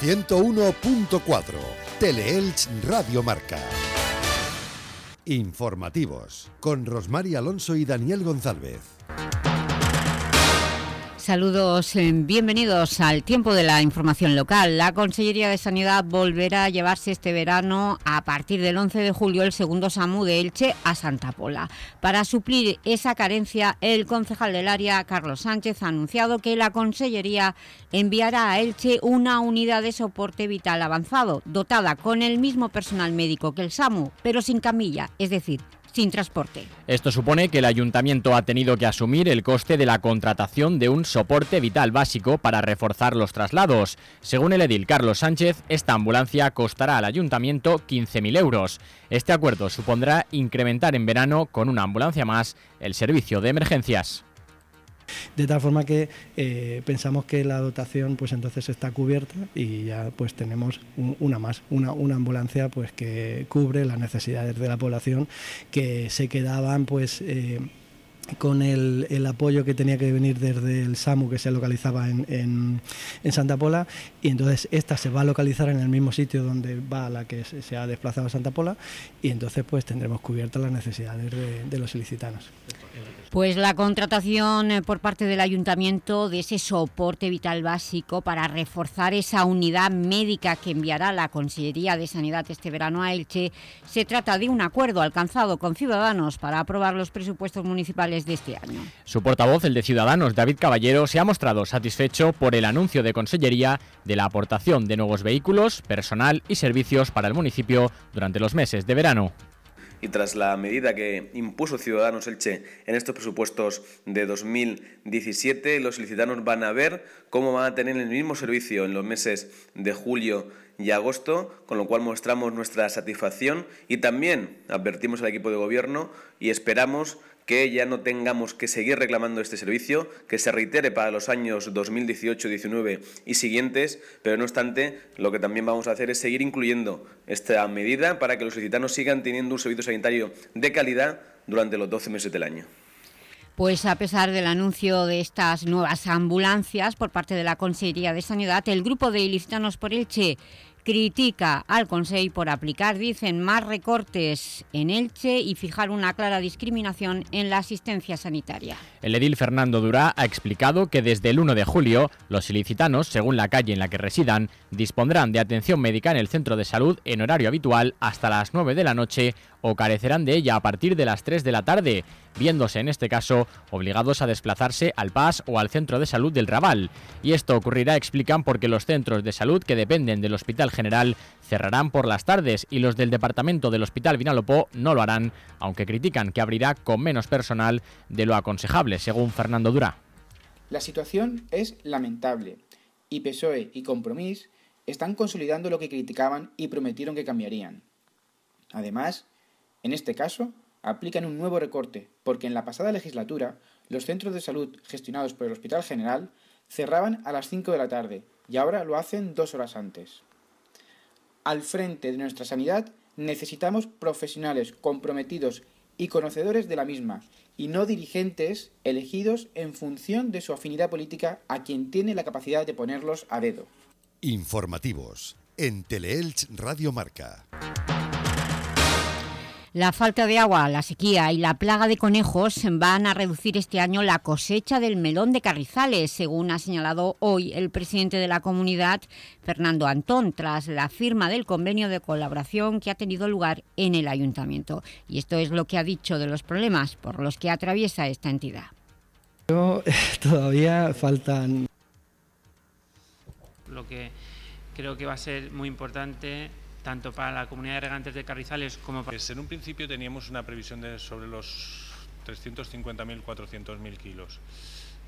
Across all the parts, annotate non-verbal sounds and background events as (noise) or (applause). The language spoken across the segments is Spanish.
101.4 Teleelch Radio Marca. Informativos con Rosmary Alonso y Daniel González. Saludos, eh, bienvenidos al tiempo de la información local. La Consellería de Sanidad volverá a llevarse este verano, a partir del 11 de julio, el segundo SAMU de Elche a Santa Pola. Para suplir esa carencia, el concejal del área, Carlos Sánchez, ha anunciado que la Consellería enviará a Elche una unidad de soporte vital avanzado, dotada con el mismo personal médico que el SAMU, pero sin camilla, es decir, sin transporte. Esto supone que el Ayuntamiento ha tenido que asumir el coste de la contratación de un soporte vital básico para reforzar los traslados. Según el edil Carlos Sánchez, esta ambulancia costará al Ayuntamiento 15.000 euros. Este acuerdo supondrá incrementar en verano con una ambulancia más el servicio de emergencias. De tal forma que eh, pensamos que la dotación pues entonces está cubierta y ya pues tenemos una más, una, ambulancia pues que cubre las necesidades de la población que se quedaban pues eh, con el, apoyo que tenía que venir desde el SAMU que se localizaba en, Santa Pola y entonces esta se va a localizar en el mismo sitio donde va la que se, ha desplazado a Santa Pola y entonces pues tendremos cubiertas las necesidades de, los ilicitanos. Pues la contratación eh, por parte del Ayuntamiento de ese soporte vital básico para reforzar esa unidad médica que enviará la Consellería de Sanidad este verano a Elche, se trata de un acuerdo alcanzado con Ciudadanos para aprobar los presupuestos municipales de este año. Su portavoz, el de Ciudadanos, David Caballero, se ha mostrado satisfecho por el anuncio de Consellería de la aportación de nuevos vehículos, personal y servicios para el municipio durante los meses de verano y tras la medida que impuso Ciudadanos Elche en estos presupuestos de 2017, los licitanos van a ver cómo van a tener el mismo servicio en los meses de julio y agosto, con lo cual mostramos nuestra satisfacción y también advertimos al equipo de gobierno y esperamos que ya no tengamos que seguir reclamando este servicio, que se reitere para los años 2018, 19 y siguientes, pero no obstante, lo que también vamos a hacer es seguir incluyendo esta medida para que los licitanos sigan teniendo un servicio sanitario de calidad durante los 12 meses del año. Pues a pesar del anuncio de estas nuevas ambulancias por parte de la Consejería de Sanidad, el grupo de ilicitanos por Elche critica al Consejo por aplicar, dicen, más recortes en Elche y fijar una clara discriminación en la asistencia sanitaria. El edil Fernando Durá ha explicado que desde el 1 de julio los ilicitanos, según la calle en la que residan, dispondrán de atención médica en el centro de salud en horario habitual hasta las 9 de la noche o carecerán de ella a partir de las 3 de la tarde, viéndose en este caso obligados a desplazarse al PAS o al centro de salud del Raval. Y esto ocurrirá, explican, porque los centros de salud que dependen del Hospital General cerrarán por las tardes y los del departamento del Hospital Vinalopó no lo harán, aunque critican que abrirá con menos personal de lo aconsejable, según Fernando Dura. La situación es lamentable y PSOE y Compromís están consolidando lo que criticaban y prometieron que cambiarían. Además, en este caso, aplican un nuevo recorte, porque en la pasada legislatura los centros de salud gestionados por el Hospital General cerraban a las 5 de la tarde y ahora lo hacen dos horas antes. Al frente de nuestra sanidad necesitamos profesionales comprometidos y conocedores de la misma, y no dirigentes elegidos en función de su afinidad política a quien tiene la capacidad de ponerlos a dedo. Informativos en Teleelch Radio Marca. La falta de agua, la sequía y la plaga de conejos van a reducir este año la cosecha del melón de Carrizales, según ha señalado hoy el presidente de la comunidad, Fernando Antón, tras la firma del convenio de colaboración que ha tenido lugar en el ayuntamiento. Y esto es lo que ha dicho de los problemas por los que atraviesa esta entidad. (laughs) todavía faltan... Lo que creo que va a ser muy importante tanto para la comunidad de regantes de Carrizales como para... Pues en un principio teníamos una previsión de sobre los 350.000, 400.000 kilos,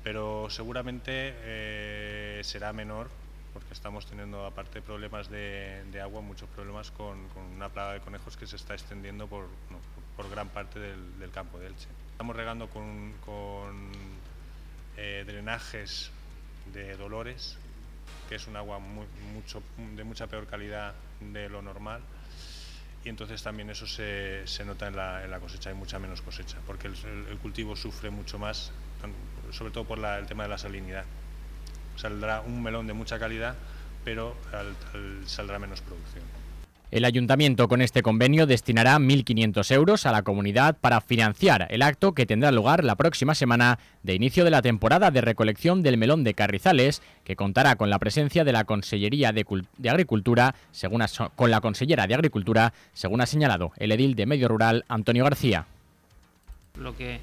pero seguramente eh, será menor porque estamos teniendo, aparte problemas de, agua, muchos problemas con, una plaga de conejos que se está extendiendo por, por gran parte del, campo de Elche. Estamos regando con, eh, drenajes de Dolores, que es un agua mucho, de mucha peor calidad de lo normal y entonces también eso se, se nota en la, en la, cosecha, hay mucha menos cosecha, porque el, cultivo sufre mucho más, sobre todo por el tema de la salinidad. Saldrá un melón de mucha calidad pero saldrá menos producción. El ayuntamiento con este convenio destinará 1.500 euros a la comunidad para financiar el acto que tendrá lugar la próxima semana de inicio de la temporada de recolección del melón de Carrizales, que contará con la presencia de la Consellería de, Agricultura, según con la Consellera de Agricultura, según ha señalado el edil de Medio Rural, Antonio García. Lo que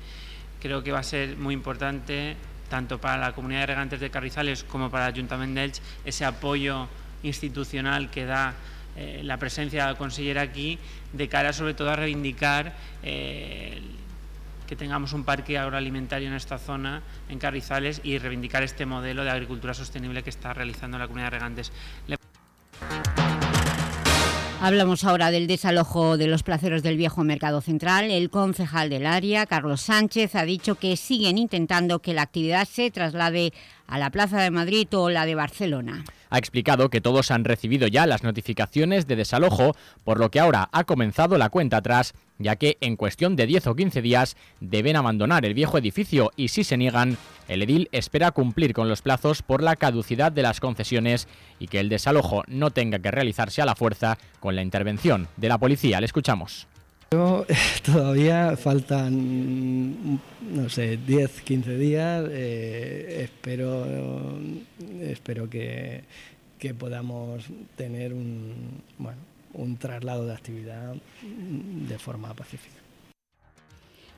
creo que va a ser muy importante tanto para la comunidad de regantes de Carrizales como para el Ayuntamiento de Elche, ese apoyo institucional que da eh, la presencia de la aquí de cara sobre todo a reivindicar eh, que tengamos un parque agroalimentario en esta zona, en Carrizales, y reivindicar este modelo de agricultura sostenible que está realizando la comunidad de regantes. Hablamos ahora del desalojo de los placeros del viejo mercado central. El concejal del área, Carlos Sánchez, ha dicho que siguen intentando que la actividad se traslade a la Plaza de Madrid o la de Barcelona ha explicado que todos han recibido ya las notificaciones de desalojo, por lo que ahora ha comenzado la cuenta atrás, ya que en cuestión de 10 o 15 días deben abandonar el viejo edificio y si se niegan, el edil espera cumplir con los plazos por la caducidad de las concesiones y que el desalojo no tenga que realizarse a la fuerza con la intervención de la policía. Le escuchamos. (laughs) Todavía faltan, no sé, 10, 15 días. Eh, espero espero que, que, podamos tener un, bueno, un traslado de actividad de forma pacífica.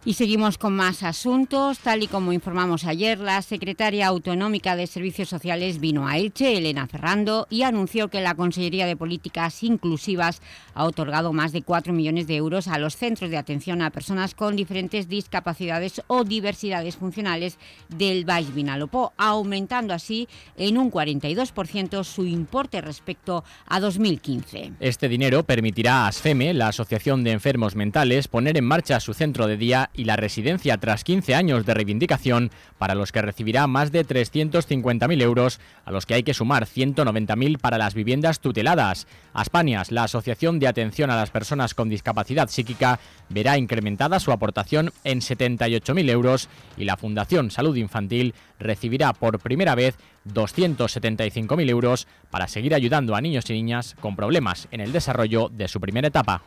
Y seguimos con más asuntos. Tal y como informamos ayer, la secretaria autonómica de Servicios Sociales vino a Elche, Elena Ferrando, y anunció que la Consellería de Políticas Inclusivas ha otorgado más de 4 millones de euros a los centros de atención a personas con diferentes discapacidades o diversidades funcionales del Baix Vinalopó, aumentando así en un 42% su importe respecto a 2015. Este dinero permitirá a ASFEME, la Asociación de Enfermos Mentales, poner en marcha su centro de día y la residencia tras 15 años de reivindicación, para los que recibirá más de 350.000 euros, a los que hay que sumar 190.000 para las viviendas tuteladas. Aspanias, la Asociación de Atención a las Personas con Discapacidad Psíquica, verá incrementada su aportación en 78.000 euros y la Fundación Salud Infantil recibirá por primera vez 275.000 euros para seguir ayudando a niños y niñas con problemas en el desarrollo de su primera etapa.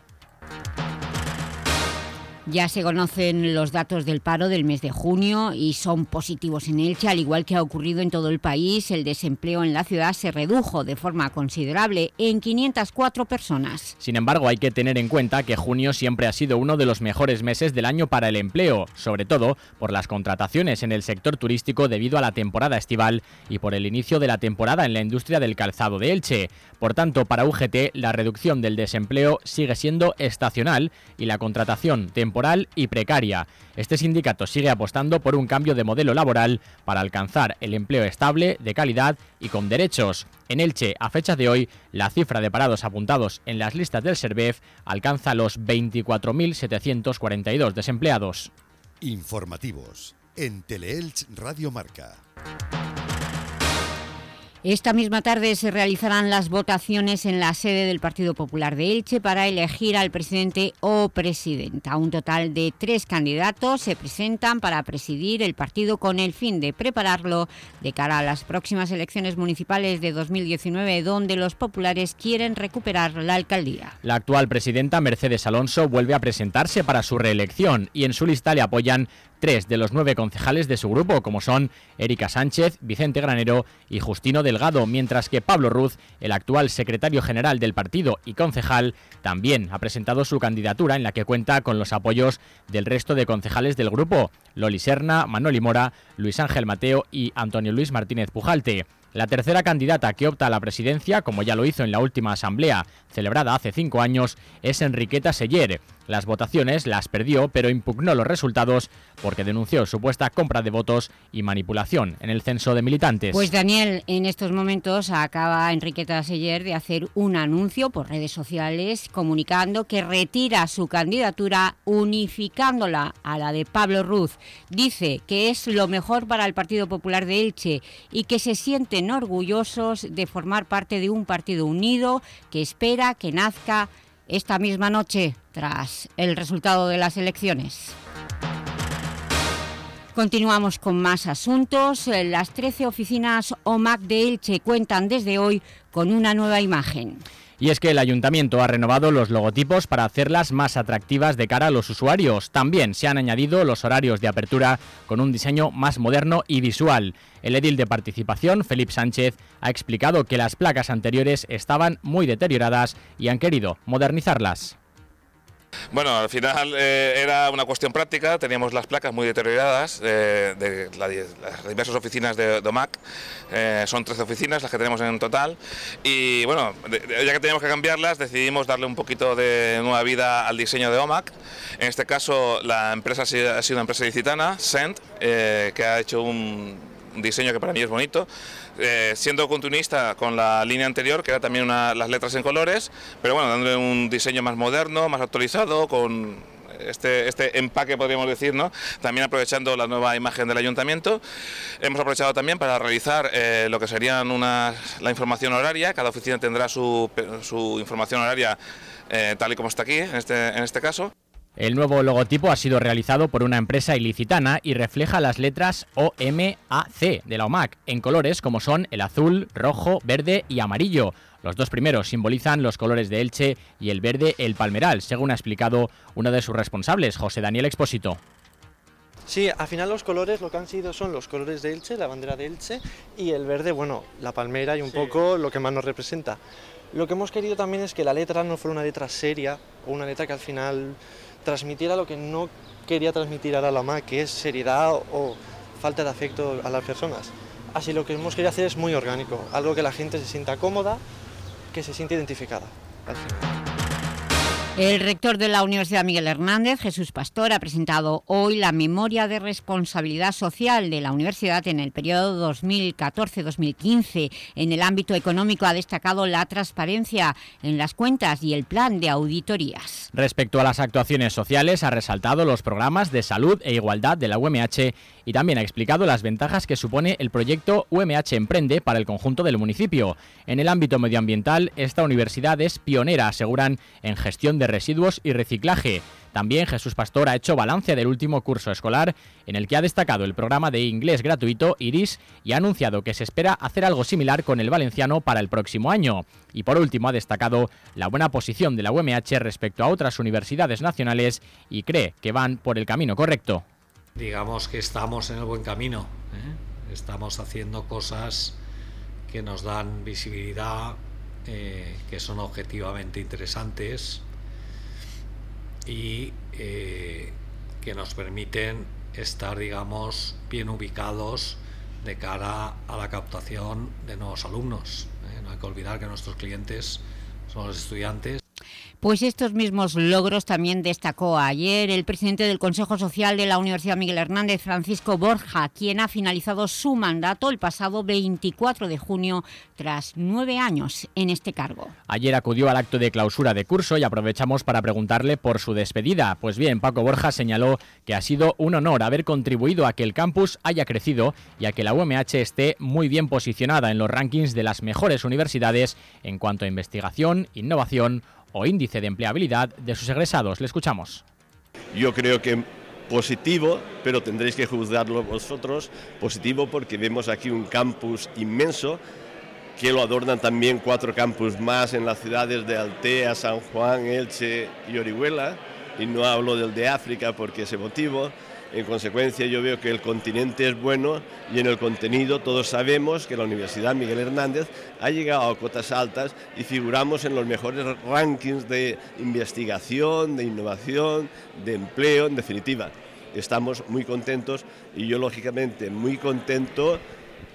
Ya se conocen los datos del paro del mes de junio y son positivos en Elche, al igual que ha ocurrido en todo el país. El desempleo en la ciudad se redujo de forma considerable en 504 personas. Sin embargo, hay que tener en cuenta que junio siempre ha sido uno de los mejores meses del año para el empleo, sobre todo por las contrataciones en el sector turístico debido a la temporada estival y por el inicio de la temporada en la industria del calzado de Elche. Por tanto, para UGT, la reducción del desempleo sigue siendo estacional y la contratación temporal y precaria. Este sindicato sigue apostando por un cambio de modelo laboral para alcanzar el empleo estable, de calidad y con derechos. En Elche, a fecha de hoy, la cifra de parados apuntados en las listas del SERVEF alcanza los 24.742 desempleados. Informativos en Teleelch Radio Marca. Esta misma tarde se realizarán las votaciones en la sede del Partido Popular de Elche para elegir al presidente o presidenta. Un total de tres candidatos se presentan para presidir el partido con el fin de prepararlo de cara a las próximas elecciones municipales de 2019, donde los populares quieren recuperar la alcaldía. La actual presidenta Mercedes Alonso vuelve a presentarse para su reelección y en su lista le apoyan de los nueve concejales de su grupo, como son Erika Sánchez, Vicente Granero y Justino Delgado, mientras que Pablo Ruz, el actual secretario general del partido y concejal, también ha presentado su candidatura en la que cuenta con los apoyos del resto de concejales del grupo, Loli Serna, Manoli Mora, Luis Ángel Mateo y Antonio Luis Martínez Pujalte. La tercera candidata que opta a la presidencia, como ya lo hizo en la última asamblea celebrada hace cinco años, es Enriqueta Seller. Las votaciones las perdió, pero impugnó los resultados porque denunció supuesta compra de votos y manipulación en el censo de militantes. Pues Daniel, en estos momentos acaba Enriqueta Seller de hacer un anuncio por redes sociales comunicando que retira su candidatura unificándola a la de Pablo Ruz. Dice que es lo mejor para el Partido Popular de Elche y que se sienten orgullosos de formar parte de un partido unido que espera que nazca esta misma noche tras el resultado de las elecciones. Continuamos con más asuntos. Eh, las 13 oficinas OMAC de Elche cuentan desde hoy con una nueva imagen. Y es que el Ayuntamiento ha renovado los logotipos para hacerlas más atractivas de cara a los usuarios. También se han añadido los horarios de apertura con un diseño más moderno y visual. El edil de participación, Felipe Sánchez, ha explicado que las placas anteriores estaban muy deterioradas y han querido modernizarlas. Bueno, al final eh, era una cuestión práctica, teníamos las placas muy deterioradas eh, de las diversas oficinas de, DOMAC, eh, son 13 oficinas las que tenemos en total, y bueno, ya que teníamos que cambiarlas, decidimos darle un poquito de nueva vida al diseño de OMAC. En este caso, la empresa ha sido, una empresa licitana, Send, que ha hecho un diseño que para mí es bonito. Eh, siendo continuista con la línea anterior, que era también las letras en colores, pero bueno, dándole un diseño más moderno, más actualizado, con este, este empaque, podríamos decir, ¿no? también aprovechando la nueva imagen del ayuntamiento. Hemos aprovechado también para realizar eh, lo que serían una, la información horaria, cada oficina tendrá su, su información horaria eh, tal y como está aquí, en este, en este caso. El nuevo logotipo ha sido realizado por una empresa ilicitana y refleja las letras OMAC de la OMAC en colores como son el azul, rojo, verde y amarillo. Los dos primeros simbolizan los colores de Elche y el verde el palmeral, según ha explicado uno de sus responsables, José Daniel Expósito. Sí, al final los colores lo que han sido son los colores de Elche, la bandera de Elche, y el verde, bueno, la palmera y un poco lo que más nos representa. Lo que hemos querido también es que la letra no fuera una letra seria o una letra que al final transmitiera lo que no quería transmitir ahora la MA, que es seriedad o falta de afecto a las personas. Así lo que hemos querido hacer es muy orgánico, algo que la gente se sienta cómoda, que se siente identificada. El rector de la Universidad Miguel Hernández, Jesús Pastor, ha presentado hoy la memoria de responsabilidad social de la universidad en el periodo 2014-2015. En el ámbito económico ha destacado la transparencia en las cuentas y el plan de auditorías. Respecto a las actuaciones sociales, ha resaltado los programas de salud e igualdad de la UMH y también ha explicado las ventajas que supone el proyecto UMH Emprende para el conjunto del municipio. En el ámbito medioambiental, esta universidad es pionera, aseguran, en gestión de residuos y reciclaje. También Jesús Pastor ha hecho balance del último curso escolar, en el que ha destacado el programa de inglés gratuito IRIS y ha anunciado que se espera hacer algo similar con el valenciano para el próximo año. Y por último ha destacado la buena posición de la UMH respecto a otras universidades nacionales y cree que van por el camino correcto digamos que estamos en el buen camino. ¿eh? Estamos haciendo cosas que nos dan visibilidad, eh, que son objetivamente interesantes y eh, que nos permiten estar, digamos, bien ubicados de cara a la captación de nuevos alumnos. No hay que olvidar que nuestros clientes son los estudiantes. Pues estos mismos logros también destacó ayer el presidente del Consejo Social de la Universidad Miguel Hernández, Francisco Borja, quien ha finalizado su mandato el pasado 24 de junio tras nueve años en este cargo. Ayer acudió al acto de clausura de curso y aprovechamos para preguntarle por su despedida. Pues bien, Paco Borja señaló que ha sido un honor haber contribuido a que el campus haya crecido y a que la UMH esté muy bien posicionada en los rankings de las mejores universidades en cuanto a investigación, innovación o índice de empleabilidad de sus egresados. Le escuchamos. Yo creo que positivo, pero tendréis que juzgarlo vosotros, positivo porque vemos aquí un campus inmenso que lo adornan también cuatro campus más en las ciudades de Altea, San Juan, Elche y Orihuela, y no hablo del de África porque ese motivo, en consecuencia, yo veo que el continente es bueno y en el contenido todos sabemos que la Universidad Miguel Hernández ha llegado a cotas altas y figuramos en los mejores rankings de investigación, de innovación, de empleo, en definitiva. Estamos muy contentos y yo, lógicamente, muy contento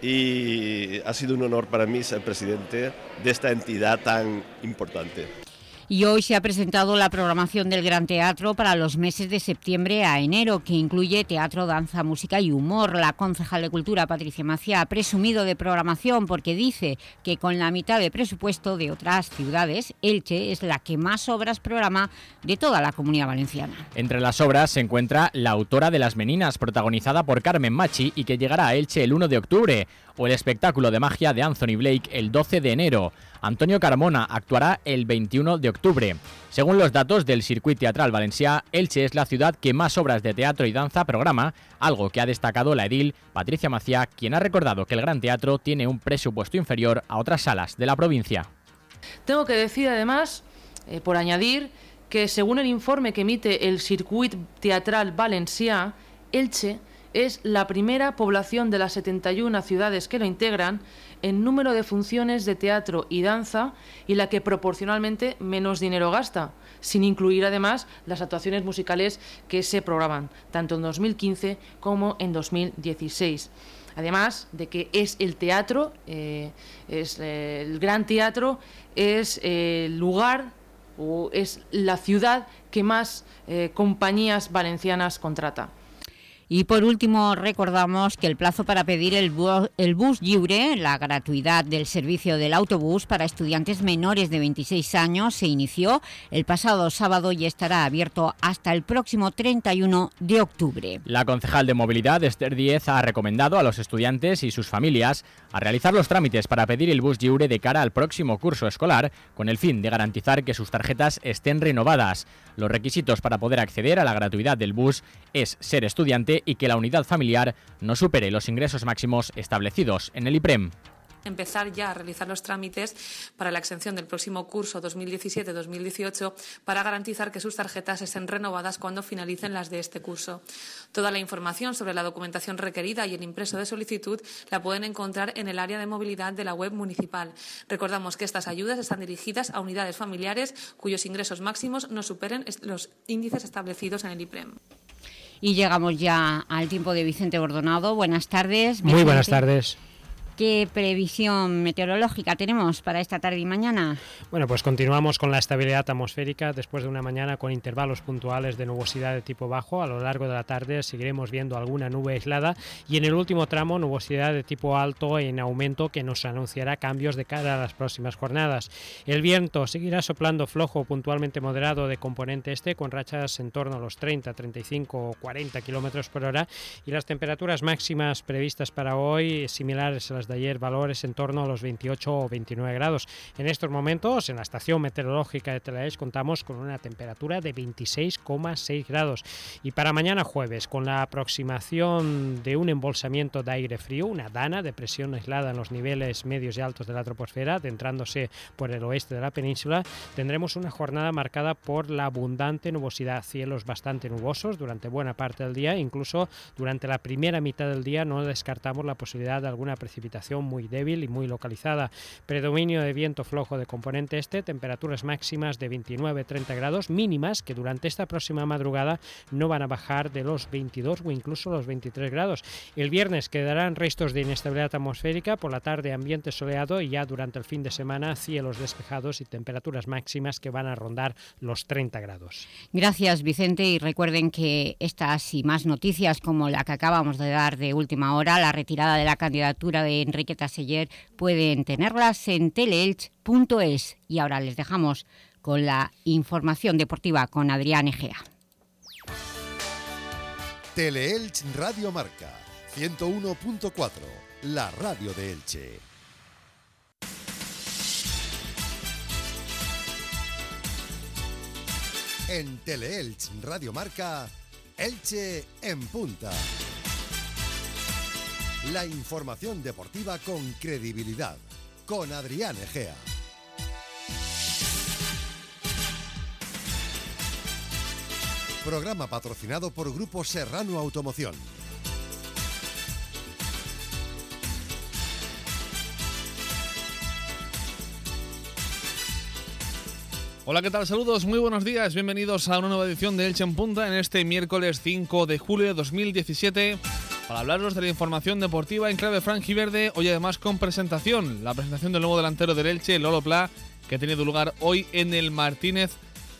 y ha sido un honor para mí ser presidente de esta entidad tan importante y hoy se ha presentado la programación del Gran Teatro para los meses de septiembre a enero, que incluye teatro, danza, música y humor. La concejal de Cultura, Patricia Macía, ha presumido de programación porque dice que con la mitad de presupuesto de otras ciudades, Elche es la que más obras programa de toda la Comunidad Valenciana. Entre las obras se encuentra La autora de las meninas, protagonizada por Carmen Machi y que llegará a Elche el 1 de octubre, o el espectáculo de magia de Anthony Blake el 12 de enero. Antonio Carmona actuará el 21 de octubre. Según los datos del Circuit Teatral Valencià, Elche es la ciudad que más obras de teatro y danza programa, algo que ha destacado la edil Patricia Maciá, quien ha recordado que el Gran Teatro tiene un presupuesto inferior a otras salas de la provincia. Tengo que decir además, eh, por añadir, que según el informe que emite el Circuit Teatral Valencià, Elche es la primera población de las 71 ciudades que lo integran en número de funciones de teatro y danza y la que proporcionalmente menos dinero gasta, sin incluir además las actuaciones musicales que se programan, tanto en 2015 como en 2016 además de que es el teatro, eh, es eh, el gran teatro, es eh, el lugar o es la ciudad que más compañías valencianas contrata. Y por último, recordamos que el plazo para pedir el, bus libre, la gratuidad del servicio del autobús para estudiantes menores de 26 años, se inició el pasado sábado y estará abierto hasta el próximo 31 de octubre. La concejal de Movilidad, Esther Díez, ha recomendado a los estudiantes y sus familias a realizar los trámites para pedir el bus libre de cara al próximo curso escolar, con el fin de garantizar que sus tarjetas estén renovadas. Los requisitos para poder acceder a la gratuidad del bus es ser estudiante y que la unidad familiar no supere los ingresos máximos establecidos en el IPREM empezar ya a realizar los trámites para la exención del próximo curso 2017-2018 para garantizar que sus tarjetas estén renovadas cuando finalicen las de este curso. Toda la información sobre la documentación requerida y el impreso de solicitud la pueden encontrar en el área de movilidad de la web municipal. Recordamos que estas ayudas están dirigidas a unidades familiares cuyos ingresos máximos no superen los índices establecidos en el IPREM. Y llegamos ya al tiempo de Vicente Bordonado. Buenas tardes. Muy buenas tardes. ¿Qué previsión meteorológica tenemos para esta tarde y mañana? Bueno, pues continuamos con la estabilidad atmosférica después de una mañana con intervalos puntuales de nubosidad de tipo bajo. A lo largo de la tarde seguiremos viendo alguna nube aislada y en el último tramo nubosidad de tipo alto en aumento que nos anunciará cambios de cara a las próximas jornadas. El viento seguirá soplando flojo puntualmente moderado de componente este con rachas en torno a los 30, 35 o 40 kilómetros por hora y las temperaturas máximas previstas para hoy similares a las de ayer, valores en torno a los 28 o 29 grados. En estos momentos, en la estación meteorológica de Telaech, contamos con una temperatura de 26,6 grados. Y para mañana jueves, con la aproximación de un embolsamiento de aire frío, una dana de presión aislada en los niveles medios y altos de la troposfera, adentrándose por el oeste de la península, tendremos una jornada marcada por la abundante nubosidad, cielos bastante nubosos durante buena parte del día, incluso durante la primera mitad del día no descartamos la posibilidad de alguna precipitación muy débil y muy localizada. Predominio de viento flojo de componente este, temperaturas máximas de 29-30 grados mínimas que durante esta próxima madrugada no van a bajar de los 22 o incluso los 23 grados. El viernes quedarán restos de inestabilidad atmosférica, por la tarde ambiente soleado y ya durante el fin de semana cielos despejados y temperaturas máximas que van a rondar los 30 grados. Gracias Vicente y recuerden que estas y más noticias como la que acabamos de dar de última hora, la retirada de la candidatura de Enrique Taseller pueden tenerlas en teleelch.es. Y ahora les dejamos con la información deportiva con Adrián Egea. Teleelch Radio Marca 101.4, la radio de Elche. En Teleelch Radio Marca, Elche en punta. La información deportiva con credibilidad. Con Adrián Egea. Programa patrocinado por Grupo Serrano Automoción. Hola, ¿qué tal? Saludos, muy buenos días, bienvenidos a una nueva edición de Elche en Punta en este miércoles 5 de julio de 2017 para hablaros de la información deportiva en clave verde, hoy además con presentación, la presentación del nuevo delantero del Elche, Lolo Pla, que ha tenido lugar hoy en el Martínez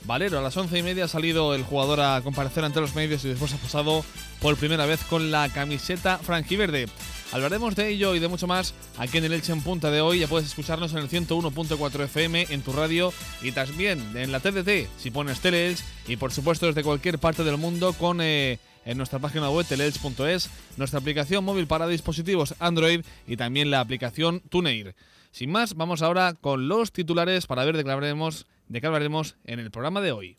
Valero. A las once y media ha salido el jugador a comparecer ante los medios y después ha pasado por primera vez con la camiseta verde. Hablaremos de ello y de mucho más aquí en el Elche en Punta de hoy. Ya puedes escucharnos en el 101.4 FM en tu radio y también en la TDT si pones Tele y por supuesto desde cualquier parte del mundo con eh, en nuestra página web teleelch.es, nuestra aplicación móvil para dispositivos Android y también la aplicación TuneIn. Sin más, vamos ahora con los titulares para ver de qué hablaremos, de qué hablaremos en el programa de hoy.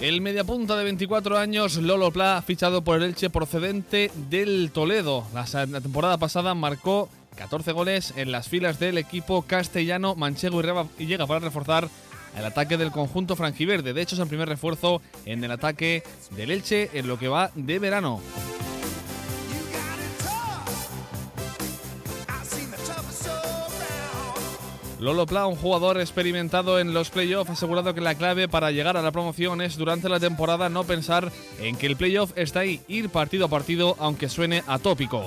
El mediapunta de 24 años, Lolo Pla, fichado por el Elche procedente del Toledo. La, temporada pasada marcó 14 goles en las filas del equipo castellano manchego y, llega para reforzar el ataque del conjunto franjiverde. De hecho, es el primer refuerzo en el ataque del Elche en lo que va de verano. Lolo Pla, un jugador experimentado en los playoffs, ha asegurado que la clave para llegar a la promoción es durante la temporada no pensar en que el playoff está ahí, ir partido a partido aunque suene atópico.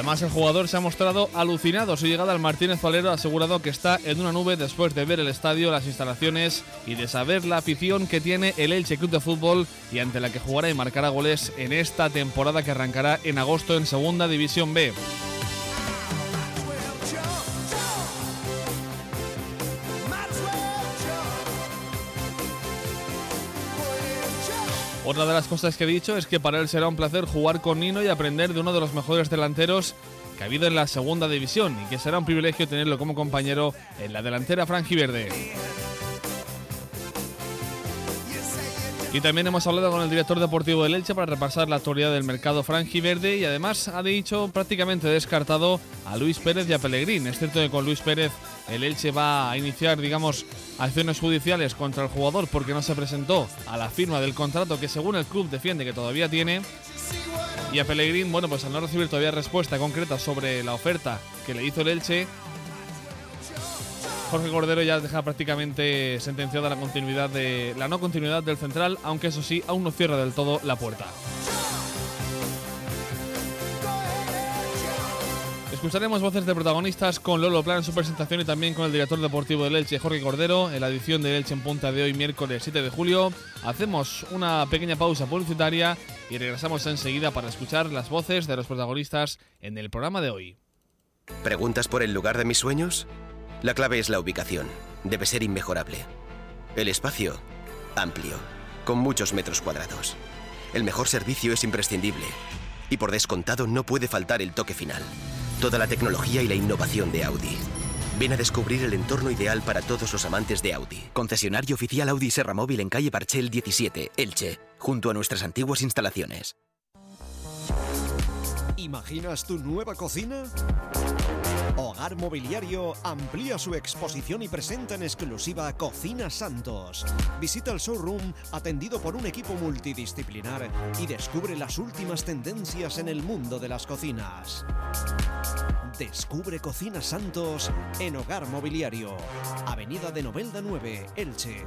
Además, el jugador se ha mostrado alucinado. Su llegada al Martínez Valero ha asegurado que está en una nube después de ver el estadio, las instalaciones y de saber la afición que tiene el Elche Club de Fútbol y ante la que jugará y marcará goles en esta temporada que arrancará en agosto en Segunda División B. Otra de las cosas que he dicho es que para él será un placer jugar con Nino y aprender de uno de los mejores delanteros que ha habido en la segunda división y que será un privilegio tenerlo como compañero en la delantera franjiverde. Y también hemos hablado con el director deportivo del Elche para repasar la actualidad del mercado franjiverde y además ha dicho prácticamente descartado a Luis Pérez y a Pellegrín. Es cierto que con Luis Pérez el Elche va a iniciar, digamos, acciones judiciales contra el jugador porque no se presentó a la firma del contrato que según el club defiende que todavía tiene. Y a Pellegrín, bueno, pues al no recibir todavía respuesta concreta sobre la oferta que le hizo el Elche, Jorge Cordero ya deja prácticamente sentenciada la continuidad de la no continuidad del central, aunque eso sí, aún no cierra del todo la puerta. Escucharemos voces de protagonistas con Lolo Plan en su presentación y también con el director deportivo del Elche, Jorge Cordero, en la edición de Elche en punta de hoy, miércoles 7 de julio. Hacemos una pequeña pausa publicitaria y regresamos enseguida para escuchar las voces de los protagonistas en el programa de hoy. ¿Preguntas por el lugar de mis sueños? La clave es la ubicación. Debe ser inmejorable. El espacio, amplio, con muchos metros cuadrados. El mejor servicio es imprescindible. Y por descontado no puede faltar el toque final toda la tecnología y la innovación de Audi. Ven a descubrir el entorno ideal para todos los amantes de Audi. Concesionario oficial Audi Serra Móvil en calle Parchel 17, Elche, junto a nuestras antiguas instalaciones. ¿Imaginas tu nueva cocina? Hogar Mobiliario amplía su exposición y presenta en exclusiva Cocina Santos. Visita el showroom atendido por un equipo multidisciplinar y descubre las últimas tendencias en el mundo de las cocinas. Descubre Cocina Santos en Hogar Mobiliario, Avenida de Novelda 9, Elche.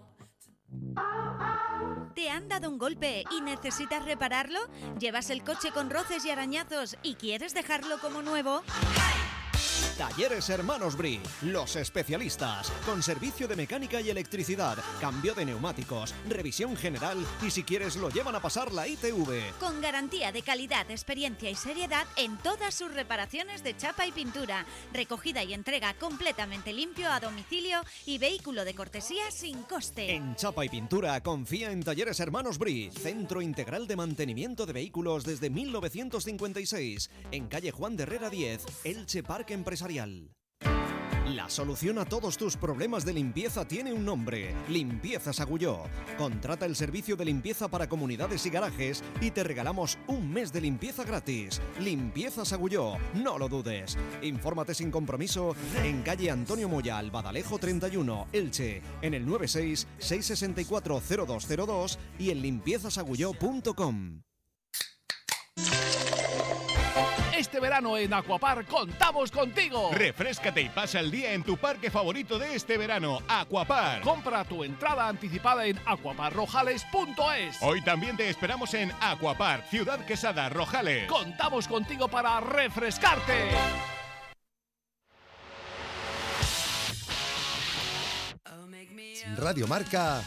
¿Te han dado un golpe y necesitas repararlo? ¿Llevas el coche con roces y arañazos y quieres dejarlo como nuevo? Talleres Hermanos Bri, los especialistas, con servicio de mecánica y electricidad, cambio de neumáticos, revisión general. Y si quieres lo llevan a pasar la ITV. Con garantía de calidad, experiencia y seriedad en todas sus reparaciones de chapa y pintura, recogida y entrega completamente limpio a domicilio y vehículo de cortesía sin coste. En chapa y pintura confía en Talleres Hermanos Bri, centro integral de mantenimiento de vehículos desde 1956, en calle Juan de Herrera 10, Elche Parque Empresarial. La solución a todos tus problemas de limpieza tiene un nombre, Limpiezas Agulló. Contrata el servicio de limpieza para comunidades y garajes y te regalamos un mes de limpieza gratis. Limpiezas Agulló, no lo dudes. Infórmate sin compromiso en calle Antonio Moya, Albadalejo 31, Elche, en el 96 664 0202 y en limpiezasagulló.com. Este verano en Aquapar contamos contigo. Refrescate y pasa el día en tu parque favorito de este verano, Aquapar. Compra tu entrada anticipada en aquaparrojales.es. Hoy también te esperamos en Aquapar, Ciudad Quesada, Rojales. Contamos contigo para refrescarte. Radio Marca,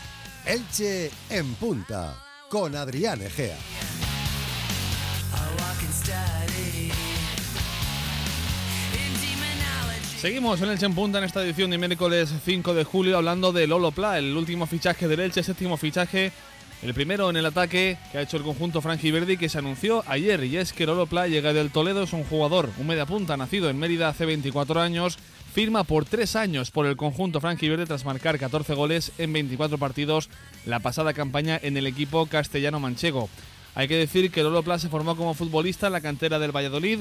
Elche en punta, con Adrián Egea. Seguimos en Elche en punta en esta edición de miércoles 5 de julio hablando de Lolo Pla, el último fichaje del Elche, séptimo fichaje, el primero en el ataque que ha hecho el conjunto Verdi que se anunció ayer y es que Lolo Pla llega del Toledo, es un jugador, un media punta nacido en Mérida hace 24 años, firma por tres años por el conjunto Verde tras marcar 14 goles en 24 partidos la pasada campaña en el equipo castellano manchego. Hay que decir que Lolo Pla se formó como futbolista en la cantera del Valladolid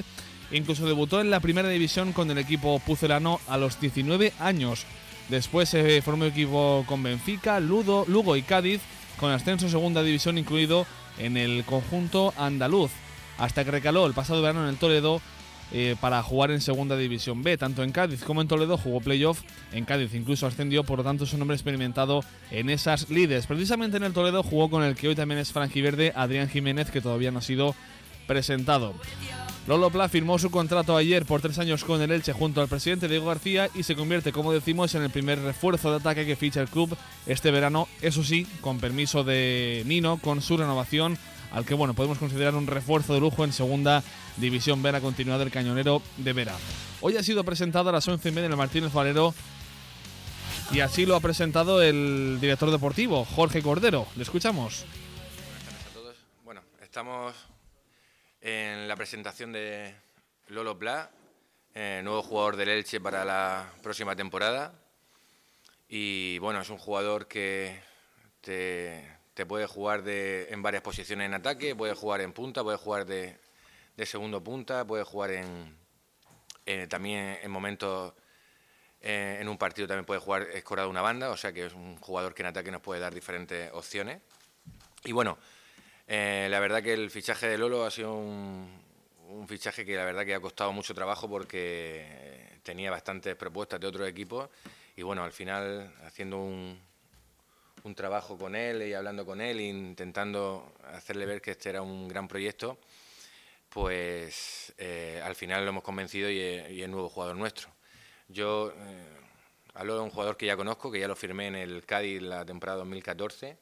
Incluso debutó en la primera división con el equipo pucelano a los 19 años. Después se formó equipo con Benfica, Ludo, Lugo y Cádiz, con ascenso segunda división incluido en el conjunto andaluz, hasta que recaló el pasado verano en el Toledo eh, para jugar en segunda división B. Tanto en Cádiz como en Toledo jugó playoff. En Cádiz incluso ascendió, por lo tanto es un hombre experimentado en esas lides. Precisamente en el Toledo jugó con el que hoy también es franquiverde, Adrián Jiménez, que todavía no ha sido presentado. Lolo Pla firmó su contrato ayer por tres años con el Elche junto al presidente Diego García y se convierte, como decimos, en el primer refuerzo de ataque que ficha el club este verano, eso sí, con permiso de Nino, con su renovación, al que bueno, podemos considerar un refuerzo de lujo en segunda división Vera continuado del cañonero de Vera. Hoy ha sido presentado a las 11 y media en el Martínez Valero y así lo ha presentado el director deportivo, Jorge Cordero. Le escuchamos. Buenas tardes a todos. Bueno, estamos en la presentación de Lolo Pla, eh, nuevo jugador del Elche para la próxima temporada. Y bueno, es un jugador que te, puede jugar de, en varias posiciones en ataque, puede jugar en punta, puede jugar de, segundo punta, puede jugar en, también en momentos eh, en un partido también puede jugar escorado una banda, o sea que es un jugador que en ataque nos puede dar diferentes opciones. Y bueno, eh, la verdad que el fichaje de Lolo ha sido un, fichaje que la verdad que ha costado mucho trabajo porque tenía bastantes propuestas de otros equipos y bueno, al final haciendo un, trabajo con él y hablando con él, intentando hacerle ver que este era un gran proyecto, pues eh, al final lo hemos convencido y es, nuevo jugador nuestro. Yo eh, hablo de un jugador que ya conozco, que ya lo firmé en el Cádiz la temporada 2014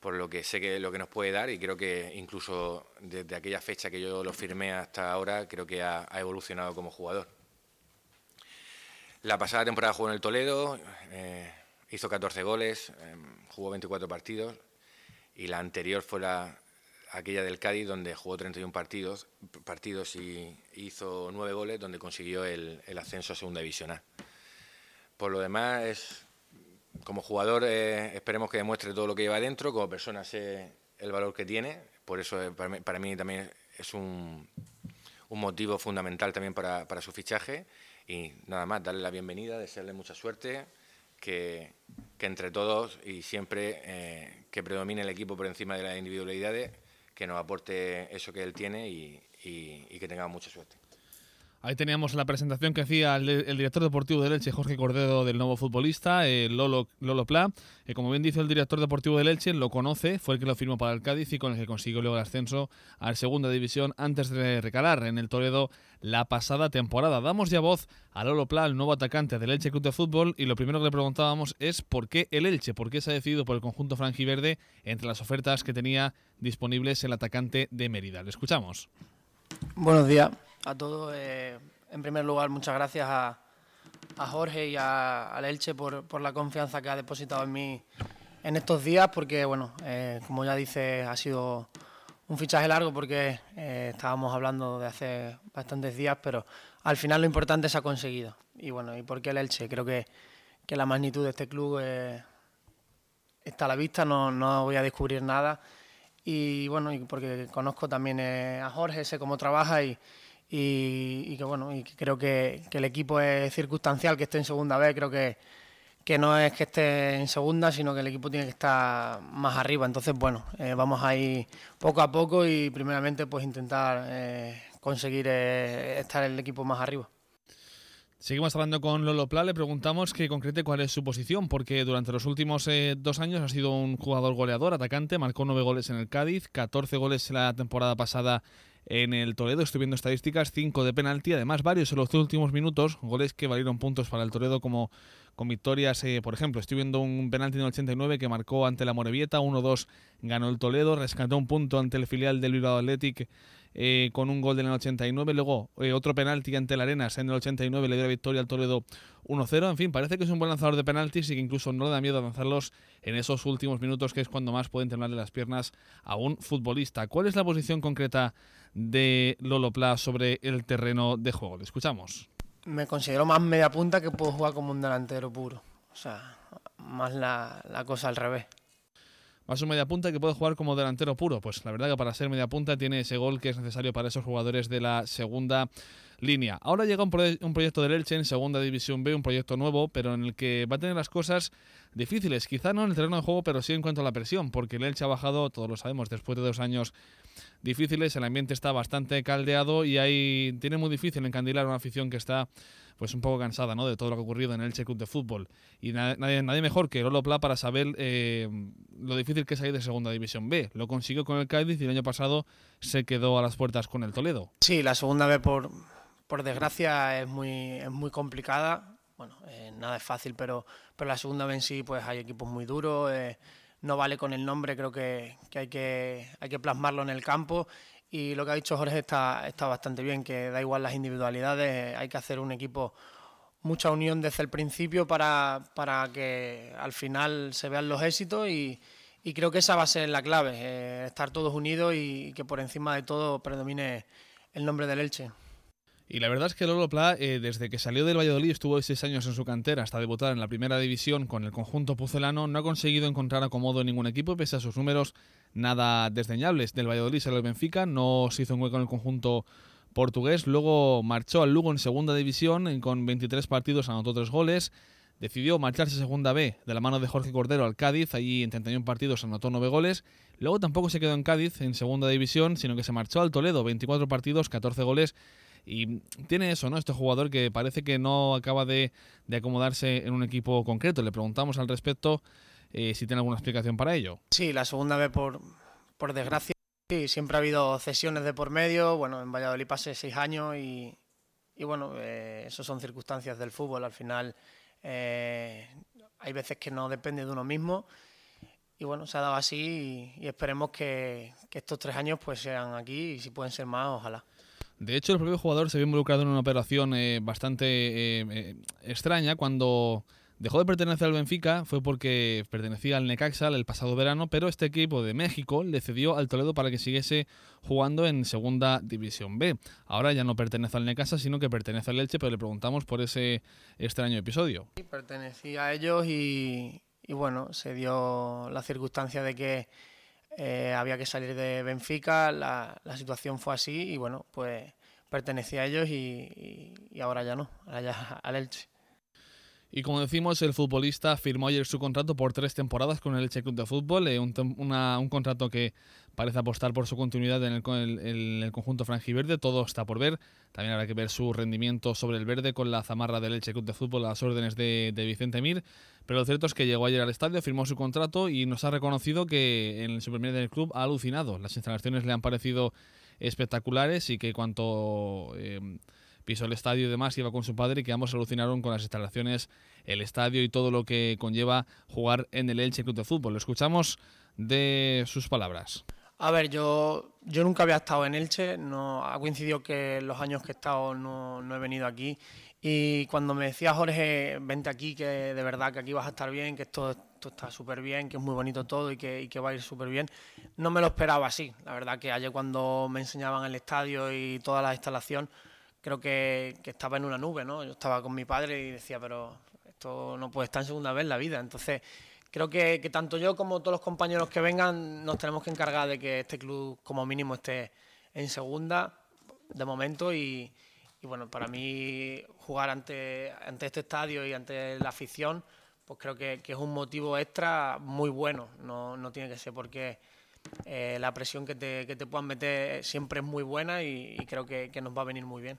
por lo que sé que lo que nos puede dar y creo que incluso desde aquella fecha que yo lo firmé hasta ahora creo que ha, evolucionado como jugador. La pasada temporada jugó en el Toledo, eh, hizo 14 goles, em, jugó 24 partidos y la anterior fue la, aquella del Cádiz donde jugó 31 partidos, partidos y hizo 9 goles donde consiguió el, el ascenso a Segunda División A. Por lo demás es como jugador eh, esperemos que demuestre todo lo que lleva adentro, como persona sé el valor que tiene, por eso eh, para, mí, también es un, un motivo fundamental también para, su fichaje y nada más, darle la bienvenida, desearle mucha suerte, que, que entre todos y siempre eh, que predomine el equipo por encima de las individualidades, que nos aporte eso que él tiene y, y que tengamos mucha suerte. Ahí teníamos la presentación que hacía el, director deportivo del Elche, Jorge Cordero, del nuevo futbolista, Lolo, Lolo Pla. que como bien dice el director deportivo del Elche, lo conoce, fue el que lo firmó para el Cádiz y con el que consiguió luego el ascenso a la segunda división antes de recalar en el Toledo la pasada temporada. Damos ya voz a Lolo Pla, el nuevo atacante del Elche Club de Fútbol, y lo primero que le preguntábamos es por qué el Elche, por qué se ha decidido por el conjunto franjiverde entre las ofertas que tenía disponibles el atacante de Mérida. Le escuchamos. Buenos días a todos. Eh, en primer lugar, muchas gracias a, Jorge y a, a Elche por, la confianza que ha depositado en mí en estos días, porque, bueno, eh, como ya dice, ha sido un fichaje largo porque eh, estábamos hablando de hace bastantes días, pero al final lo importante se ha conseguido. Y bueno, ¿y por qué el Elche? Creo que, que la magnitud de este club eh, está a la vista, no, no voy a descubrir nada. Y bueno, y porque conozco también eh, a Jorge, sé cómo trabaja y, y, que bueno, y creo que, que, el equipo es circunstancial que esté en segunda vez, creo que, que no es que esté en segunda, sino que el equipo tiene que estar más arriba. Entonces, bueno, eh, vamos a ir poco a poco y primeramente pues intentar eh, conseguir eh, estar el equipo más arriba. Seguimos hablando con Lolo Pla, le preguntamos que concrete cuál es su posición, porque durante los últimos dos años ha sido un jugador goleador, atacante, marcó nueve goles en el Cádiz, 14 goles la temporada pasada en el Toledo, estoy viendo estadísticas, 5 de penalti, además varios en los últimos minutos, goles que valieron puntos para el Toledo como con victorias, eh, por ejemplo, estoy viendo un penalti en el 89 que marcó ante la Morevieta, 1-2 ganó el Toledo, rescató un punto ante el filial del Bilbao Athletic eh, con un gol en el 89, luego eh, otro penalti ante el Arenas en el 89 le dio la victoria al Toledo 1-0, en fin, parece que es un buen lanzador de penaltis y que incluso no le da miedo lanzarlos en esos últimos minutos que es cuando más pueden temblarle las piernas a un futbolista. ¿Cuál es la posición concreta de Lolo Pla sobre el terreno de juego? Le escuchamos me considero más media punta que puedo jugar como un delantero puro. O sea, más la, la cosa al revés. Más un media punta que puede jugar como delantero puro. Pues la verdad que para ser media punta tiene ese gol que es necesario para esos jugadores de la segunda línea. Ahora llega un, un, proyecto del Elche en Segunda División B, un proyecto nuevo, pero en el que va a tener las cosas difíciles. Quizá no en el terreno de juego, pero sí en cuanto a la presión, porque el Elche ha bajado, todos lo sabemos, después de dos años difíciles, el ambiente está bastante caldeado y ahí tiene muy difícil encandilar una afición que está pues un poco cansada ¿no? de todo lo que ha ocurrido en el Elche Club de Fútbol. Y nadie, nadie mejor que Lolo Pla para saber eh, lo difícil que es salir de Segunda División B. Lo consiguió con el Cádiz y el año pasado se quedó a las puertas con el Toledo. Sí, la Segunda B por, por desgracia es muy, es muy complicada. Bueno, eh, nada es fácil, pero, pero la Segunda B en sí pues hay equipos muy duros. Eh, no vale con el nombre, creo que, hay que hay que plasmarlo en el campo y lo que ha dicho Jorge está, está bastante bien, que da igual las individualidades, hay que hacer un equipo, mucha unión desde el principio para, para que al final se vean los éxitos y, y creo que esa va a ser la clave, eh, estar todos unidos y que por encima de todo predomine el nombre del Elche. Y la verdad es que Lolo Pla, eh, desde que salió del Valladolid, estuvo seis años en su cantera hasta debutar en la primera división con el conjunto pucelano, no ha conseguido encontrar acomodo en ningún equipo, pese a sus números nada desdeñables. Del Valladolid salió el Benfica, no se hizo un hueco en el conjunto portugués, luego marchó al Lugo en segunda división, con 23 partidos anotó tres goles, decidió marcharse a segunda B de la mano de Jorge Cordero al Cádiz, allí en 31 partidos anotó nueve goles, luego tampoco se quedó en Cádiz en segunda división, sino que se marchó al Toledo, 24 partidos, 14 goles, y tiene eso, ¿no? Este jugador que parece que no acaba de, acomodarse en un equipo concreto. Le preguntamos al respecto eh, si tiene alguna explicación para ello. Sí, la segunda vez por, por desgracia. Sí, siempre ha habido cesiones de por medio. Bueno, en Valladolid pasé seis años y, y bueno, eh, son circunstancias del fútbol. Al final eh, hay veces que no depende de uno mismo. Y bueno, se ha dado así y, esperemos que, que, estos tres años pues sean aquí y si pueden ser más, ojalá. De hecho, el propio jugador se vio involucrado en una operación eh, bastante eh, eh, extraña cuando dejó de pertenecer al Benfica fue porque pertenecía al Necaxa el pasado verano, pero este equipo de México le cedió al Toledo para que siguiese jugando en Segunda División B. Ahora ya no pertenece al Necaxa, sino que pertenece al Elche, pero le preguntamos por ese extraño episodio. Sí, pertenecía a ellos y, bueno, se dio la circunstancia de que eh, había que salir de Benfica, la, situación fue así y bueno, pues pertenecía a ellos y, ahora ya no, ahora ya (laughs) al Elche. Y como decimos, el futbolista firmó ayer su contrato por tres temporadas con el Elche Club de Fútbol, eh, un, contrato que parece apostar por su continuidad en el, el, conjunto franjiverde, todo está por ver, también habrá que ver su rendimiento sobre el verde con la zamarra del Elche Club de Fútbol a las órdenes de, Vicente Mir, pero lo cierto es que llegó ayer al estadio, firmó su contrato y nos ha reconocido que en el Supermedia del club ha alucinado, las instalaciones le han parecido espectaculares y que cuanto... Eh, pisó el estadio y demás, iba con su padre y que ambos alucinaron con las instalaciones, el estadio y todo lo que conlleva jugar en el Elche Club de Fútbol. Lo escuchamos de sus palabras. A ver, yo, yo nunca había estado en Elche, no, ha coincidido que los años que he estado no, no he venido aquí y cuando me decía Jorge, vente aquí, que de verdad que aquí vas a estar bien, que esto, esto está súper bien, que es muy bonito todo y que, y que va a ir súper bien, no me lo esperaba así. La verdad que ayer cuando me enseñaban el estadio y toda la instalación, creo que, estaba en una nube, ¿no? Yo estaba con mi padre y decía, pero esto no puede estar en segunda vez en la vida. Entonces, creo que, tanto yo como todos los compañeros que vengan nos tenemos que encargar de que este club como mínimo esté en segunda de momento y, bueno, para mí jugar ante, este estadio y ante la afición, pues creo que, es un motivo extra muy bueno. No, no tiene que ser porque eh, la presión que te, que te puedan meter siempre es muy buena y, creo que nos va a venir muy bien.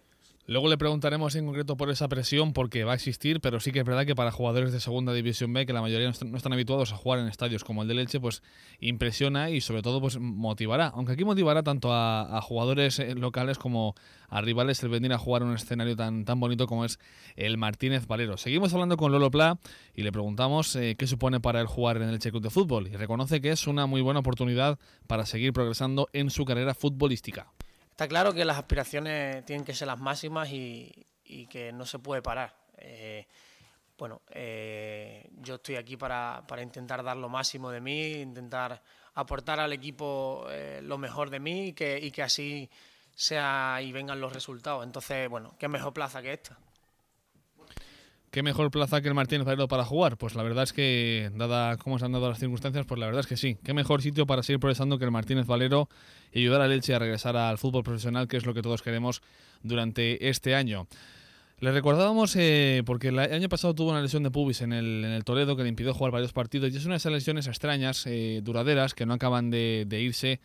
Luego le preguntaremos en concreto por esa presión, porque va a existir, pero sí que es verdad que para jugadores de Segunda División B, que la mayoría no están, habituados a jugar en estadios como el de Leche, pues impresiona y sobre todo pues motivará. Aunque aquí motivará tanto a, jugadores eh, locales como a rivales el venir a jugar un escenario tan, tan bonito como es el Martínez Valero. Seguimos hablando con Lolo Pla y le preguntamos eh, qué supone para él jugar en el Elche Club de Fútbol y reconoce que es una muy buena oportunidad para seguir progresando en su carrera futbolística. Está claro que las aspiraciones tienen que ser las máximas y, que no se puede parar. Eh, bueno, eh, yo estoy aquí para, para, intentar dar lo máximo de mí, intentar aportar al equipo eh, lo mejor de mí y que, y que así sea y vengan los resultados. Entonces, bueno, qué mejor plaza que esta. ¿Qué mejor plaza que el Martínez Valero para jugar? Pues la verdad es que, dada cómo se han dado las circunstancias, pues la verdad es que sí. ¿Qué mejor sitio para seguir progresando que el Martínez Valero y ayudar a Leche a regresar al fútbol profesional, que es lo que todos queremos durante este año? Le recordábamos eh, porque el año pasado tuvo una lesión de pubis en el, en el, Toledo que le impidió jugar varios partidos y es una de esas lesiones extrañas, eh, duraderas, que no acaban de, irse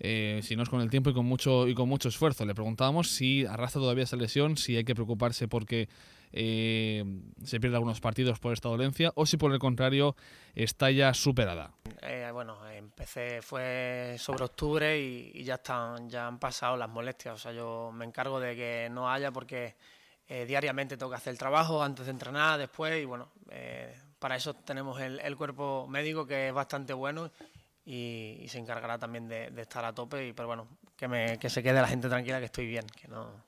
eh, si no es con el tiempo y con mucho y con mucho esfuerzo. Le preguntábamos si arrastra todavía esa lesión, si hay que preocuparse porque eh, se pierde algunos partidos por esta dolencia o si por el contrario está ya superada. Eh, bueno, empecé fue sobre octubre y, y, ya están ya han pasado las molestias. O sea, yo me encargo de que no haya porque eh, diariamente tengo que hacer el trabajo antes de entrenar, después y bueno, para eso tenemos el, el cuerpo médico que es bastante bueno y, y, se encargará también de, de, estar a tope. Y, pero bueno, que, me, que se quede la gente tranquila que estoy bien, que no.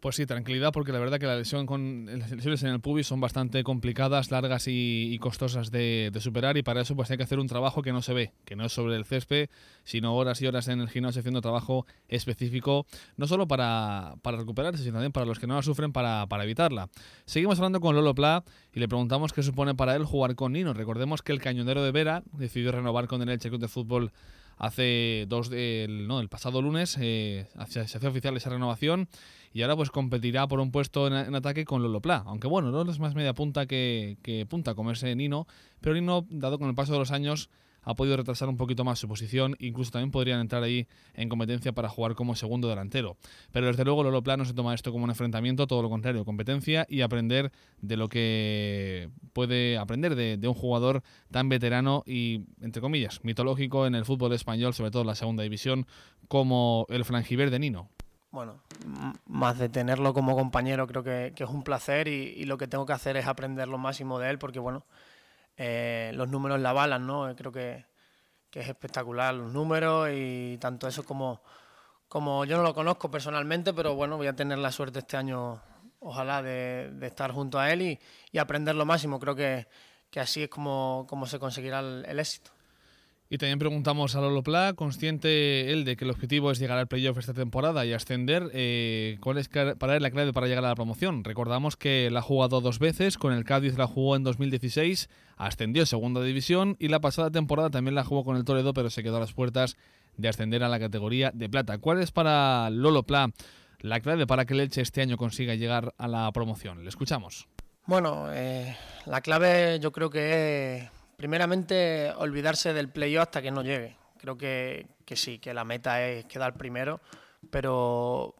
Pues sí, tranquilidad, porque la verdad que la lesión con las lesiones en el pubis son bastante complicadas, largas y, costosas de, de, superar, y para eso pues hay que hacer un trabajo que no se ve, que no es sobre el césped, sino horas y horas en el gimnasio haciendo trabajo específico, no solo para, para recuperarse, sino también para los que no la sufren, para, para evitarla. Seguimos hablando con Lolo Pla y le preguntamos qué supone para él jugar con Nino. Recordemos que el cañonero de Vera decidió renovar con el Elche Club de Fútbol hace dos el, no, el pasado lunes eh, se hacía oficial esa renovación y ahora pues competirá por un puesto en, ataque con Lolo Pla. Aunque bueno, no es más media punta que, que punta como ese Nino, pero Nino, dado con el paso de los años, ha podido retrasar un poquito más su posición, incluso también podrían entrar ahí en competencia para jugar como segundo delantero. Pero desde luego Lolo Pla no se toma esto como un enfrentamiento, todo lo contrario, competencia y aprender de lo que puede aprender de, un jugador tan veterano y, entre comillas, mitológico en el fútbol español, sobre todo en la segunda división, como el de Nino bueno, más de tenerlo como compañero creo que, que es un placer y, y, lo que tengo que hacer es aprender lo máximo de él porque bueno, eh, los números la balan, ¿no? Creo que, que, es espectacular los números y tanto eso como, como yo no lo conozco personalmente, pero bueno, voy a tener la suerte este año, ojalá, de, de estar junto a él y, y, aprender lo máximo. Creo que, que así es como, como se conseguirá el éxito. Y también preguntamos a Lolo Pla, consciente él de que el objetivo es llegar al playoff esta temporada y ascender, eh, ¿cuál es para él la clave para llegar a la promoción? Recordamos que la ha jugado dos veces, con el Cádiz la jugó en 2016, ascendió a segunda división y la pasada temporada también la jugó con el Toledo, pero se quedó a las puertas de ascender a la categoría de plata. ¿Cuál es para Lolo Pla la clave para que el Elche este año consiga llegar a la promoción? Le escuchamos. Bueno, eh, la clave yo creo que es primeramente olvidarse del playoff hasta que no llegue. Creo que, que, sí, que la meta es quedar primero, pero,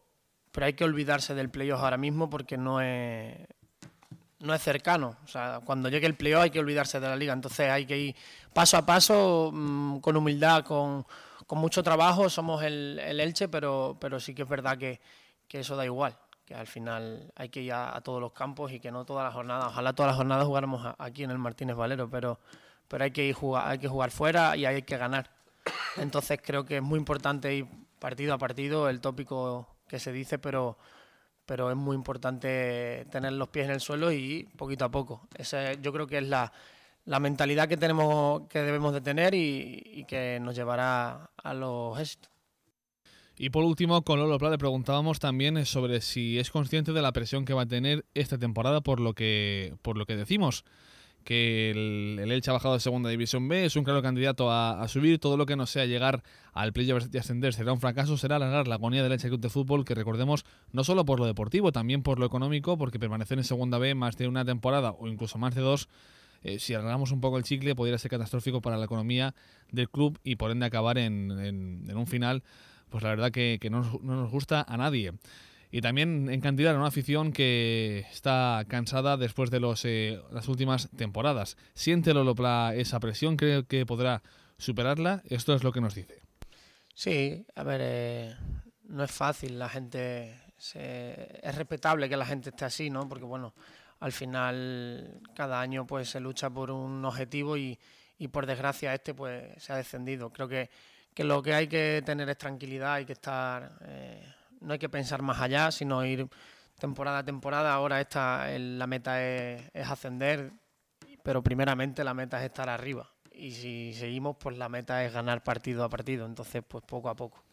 pero hay que olvidarse del playoff ahora mismo porque no es, no es cercano. O sea, cuando llegue el playoff hay que olvidarse de la liga. Entonces hay que ir paso a paso, mmm, con humildad, con, con, mucho trabajo. Somos el, el Elche, pero, pero sí que es verdad que, que eso da igual que al final hay que ir a, a, todos los campos y que no todas las jornadas, ojalá todas las jornadas jugáramos aquí en el Martínez Valero, pero, pero hay que jugar, hay que jugar fuera y hay que ganar. Entonces creo que es muy importante ir partido a partido, el tópico que se dice, pero, pero es muy importante tener los pies en el suelo y poquito a poco. Esa, yo creo que es la, la mentalidad que tenemos que debemos de tener y, y que nos llevará a los éxitos. Y por último, con Lolo Pla le preguntábamos también sobre si es consciente de la presión que va a tener esta temporada por lo que, por lo que decimos que el, el, Elche ha bajado de segunda división B, es un claro candidato a, a subir, todo lo que no sea llegar al playoff y ascender será un fracaso, será alargar la agonía del Elche Club de Fútbol, que recordemos no solo por lo deportivo, también por lo económico, porque permanecer en segunda B más de una temporada o incluso más de dos, eh, si alargamos un poco el chicle, podría ser catastrófico para la economía del club y por ende acabar en, en, en un final, pues la verdad que, que no, no nos gusta a nadie y también en cantidad una afición que está cansada después de los, eh, las últimas temporadas. ¿Siente Lolopla esa presión? ¿Cree que podrá superarla? Esto es lo que nos dice. Sí, a ver, eh, no es fácil, la gente, se, es respetable que la gente esté así, ¿no? Porque bueno, al final cada año pues se lucha por un objetivo y, y por desgracia este pues se ha descendido. Creo que, que lo que hay que tener es tranquilidad, hay que estar... Eh, no hay que pensar más allá, sino ir temporada a temporada. Ahora esta la meta es, ascender, pero primeramente la meta es estar arriba. Y si seguimos, pues la meta es ganar partido a partido. Entonces, pues poco a poco.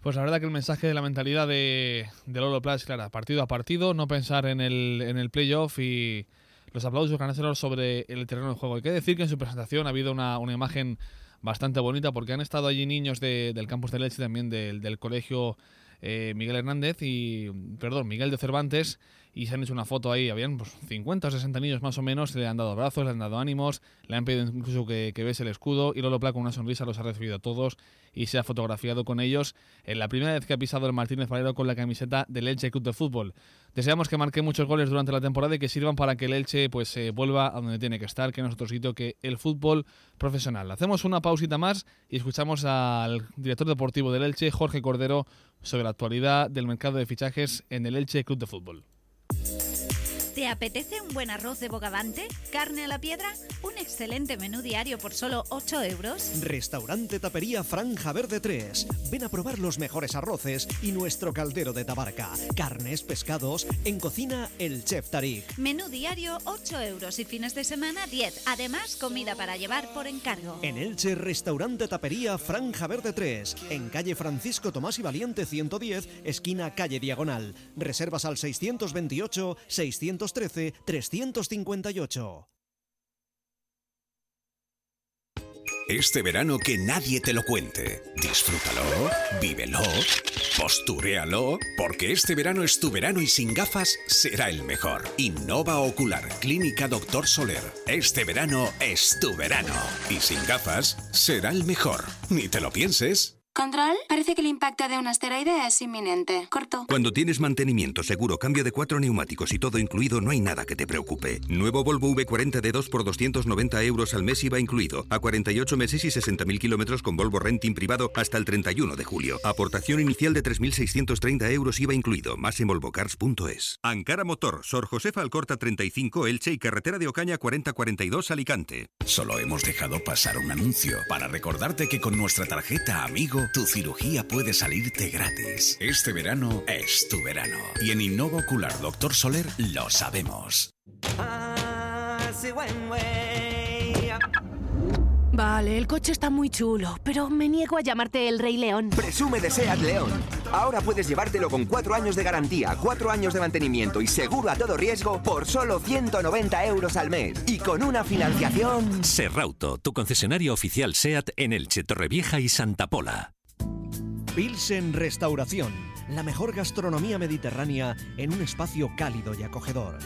Pues la verdad que el mensaje de la mentalidad de, de Lolo Plas clara, partido a partido, no pensar en el, en el playoff y los aplausos ganárselo sobre el terreno de juego. Hay que decir que en su presentación ha habido una, una imagen bastante bonita porque han estado allí niños de, del campus de Leche también del, del colegio eh, Miguel Hernández y, perdón, Miguel de Cervantes y se han hecho una foto ahí, habían pues, 50 o 60 niños más o menos, le han dado abrazos, le han dado ánimos, le han pedido incluso que, que el escudo y Lolo Pla con una sonrisa los ha recibido a todos y se ha fotografiado con ellos en la primera vez que ha pisado el Martínez Valero con la camiseta del Elche Club de Fútbol. Deseamos que marque muchos goles durante la temporada y que sirvan para que el Elche pues eh, vuelva a donde tiene que estar, que no es otro sitio que el fútbol profesional. Hacemos una pausita más y escuchamos al director deportivo del Elche, Jorge Cordero, sobre la actualidad del mercado de fichajes en el Elche Club de Fútbol. Thank you ¿Te apetece un buen arroz de bogavante? ¿Carne a la piedra? ¿Un excelente menú diario por solo 8 euros? Restaurante Tapería Franja Verde 3. Ven a probar los mejores arroces y nuestro caldero de tabarca. Carnes, pescados, en cocina el Chef Tarik. Menú diario 8 euros y fines de semana 10. Además, comida para llevar por encargo. En Elche, Restaurante Tapería Franja Verde 3. En calle Francisco Tomás y Valiente 110, esquina calle Diagonal. Reservas al 628 600 313-358. Este verano que nadie te lo cuente. Disfrútalo, vívelo, posturealo, porque este verano es tu verano y sin gafas será el mejor. Innova Ocular, Clínica Doctor Soler. Este verano es tu verano. Y sin gafas será el mejor. Ni te lo pienses. Control, parece que el impacto de un asteroide es inminente. Corto. Cuando tienes mantenimiento seguro, cambio de cuatro neumáticos y todo incluido, no hay nada que te preocupe. Nuevo Volvo V40 de 2 por 290 euros al mes IVA incluido. A 48 meses y 60.000 kilómetros con Volvo Renting privado hasta el 31 de julio. Aportación inicial de 3.630 euros IVA incluido. Más en volvocars.es. Ankara Motor, Sor Josefa Alcorta 35, Elche y Carretera de Ocaña 4042 Alicante. Solo hemos dejado pasar un anuncio para recordarte que con nuestra tarjeta Amigo tu cirugía puede salirte gratis. Este verano es tu verano. Y en Innova Ocular Doctor Soler lo sabemos. Vale, el coche está muy chulo, pero me niego a llamarte el Rey León. Presume de SEAT León. Ahora puedes llevártelo con cuatro años de garantía, cuatro años de mantenimiento y seguro a todo riesgo por solo 190 euros al mes. Y con una financiación... Serrauto, tu concesionario oficial SEAT en Elche, Torrevieja y Santa Pola. Pilsen Restauración, la mejor gastronomía mediterránea en un espacio cálido y acogedor.